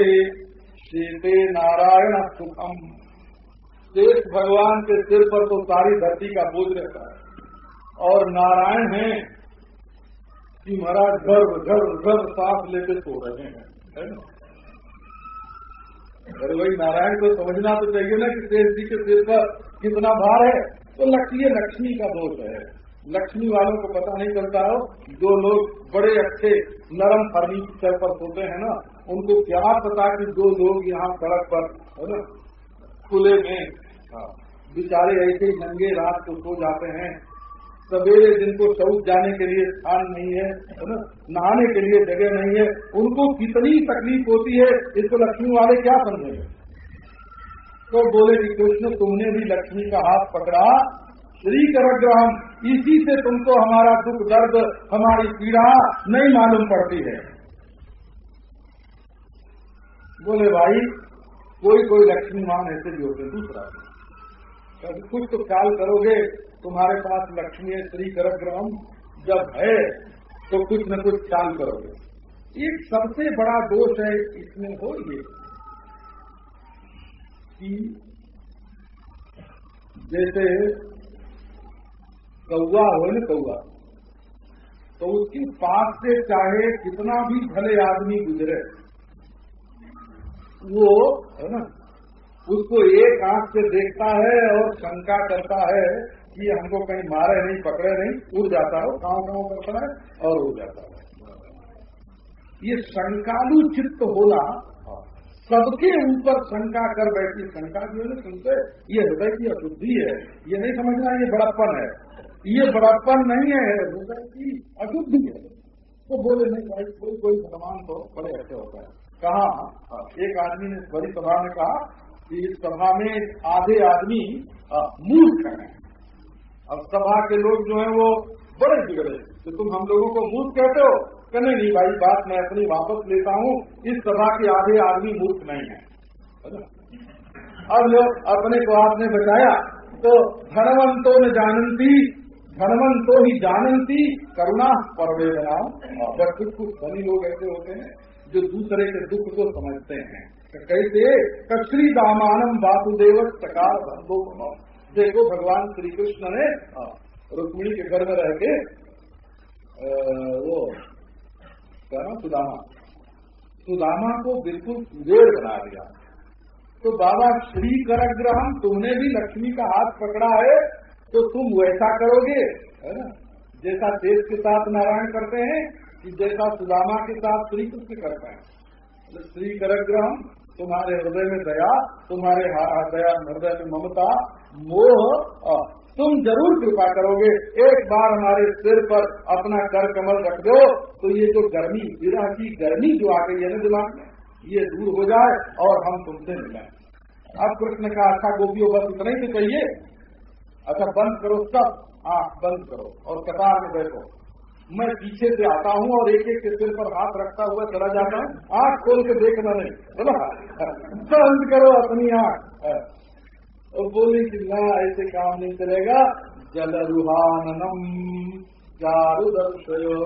[SPEAKER 2] शेते नारायण सुखम। शेष भगवान के सिर पर तो सारी धरती का बोझ रहता है। और नारायण है कि महाराज गर्भ गर्भ गर्भ सांस लेते सो रहे हैं अरे वही नारायण को समझना तो चाहिए ना कि शेष जी के सिर पर कितना भार है। तो लक्ष्मी लक्ष्मी का दोष है। लक्ष्मी वालों को पता नहीं चलता हो जो लोग बड़े अच्छे नरम फर्नीचर पर सोते हैं ना उनको क्या पता कि दो लोग यहाँ सड़क पर है ना खुले में हाँ, बेचारे ऐसे नंगे रात को सो जाते हैं। सवेरे जिनको शौच जाने के लिए स्थान नहीं है नहाने के लिए जगह नहीं है, उनको कितनी तकलीफ़ होती है, इसको लक्ष्मी वाले क्या समझेंगे? तो बोले कि कृष्ण, तुमने भी लक्ष्मी का हाथ पकड़ा श्री करग्रहम इसी से तुमको हमारा दुख, दर्द, हमारी पीड़ा नहीं मालूम पड़ती है। बोले, भाई, कोई कोई लक्ष्मी मान ऐसे भी होते दूसरा कुछ तो ख्याल करोगे तुम्हारे पास लक्ष्मी श्री कर ग्रहम जब है तो कुछ न कुछ ख्याल करोगे। एक सबसे बड़ा दोष है इसमें हो ये कि जैसे कौआ हो न कौआ तो उसकी पास से चाहे कितना भी भले आदमी गुजरे, वो है ना, उसको एक आँख से देखता है और शंका करता है कि हमको कहीं मारे नहीं पकड़े नहीं उड़ जाता हो गाँव गाँव करता है और उड़ जाता है। ये शंकालु चित्त होना सबके ऊपर शंका कर बैठी। शंका जो है सुनते ये हृदय की अशुद्धि है। ये नहीं समझना ये बड़प्पन है। ये बड़प्पन नहीं है हृदय की अशुद्धि है। तो बोले नहीं भाई कोई कोई भगवान तो बड़े ऐसे होता है। कहा एक आदमी ने बड़ी सभा में कहा कि इस सभा में आधे आदमी मूर्ख हैं। अब सभा के लोग जो है वो बड़े बिगड़े तो तुम हम लोगों को मूर्ख कहते हो? कहने नहीं भाई, बात मैं अपनी वापस लेता हूँ। इस सभा के आधे आदमी मूर्ख नहीं है। अब जो अपने को आपने बचाया तो धनवंतों ने जानती, धनवंतो ही जानती, करुणा, परवेदना। बस कुछ कुछ धनी लोग ऐसे होते हैं, जो दूसरे के दुख को समझते हैं। तो कैसे कश्री दामानम वासुदेव सकार बंधो देखो भगवान श्री कृष्ण ने हाँ, रुक्मिणी के घर में रह के वो क्या सुदामा। सुदामा को बिल्कुल सुदेड़ बना दिया। तो बाबा श्री करग्रहम तुमने भी लक्ष्मी का हाथ पकड़ा है तो तुम वैसा करोगे है ना? जैसा देश के साथ नारायण करते हैं कि जैसा सुदामा के साथ श्री कृष्ण करते हैं। श्री करग्रह तुम्हारे हृदय में दया, तुम्हारे दया हृदय में ममता, मोह तुम ज़रूर कृपा करोगे। एक बार हमारे सिर पर अपना कर कमल रख दो तो ये जो गर्मी विरह की गर्मी जो आ गई है ना दिमाग में, ये दूर हो जाए और हम तुमसे मिलें। अब कृष्ण का अच्छा गोपियों, बस इतना ही तो चाहिए अच्छा बंद करो सब। आँख बंद करो और कतार में बैठो। मैं पीछे से आता हूँ और एक एक के सिर पर हाथ रखता हुआ चला जाता हूँ। आँख खोल के देखना नहीं। बोला, बंद करो अपनी आँख। और बोली कि ना, ऐसे काम नहीं चलेगा। जल रुहानम चारू दर्शयो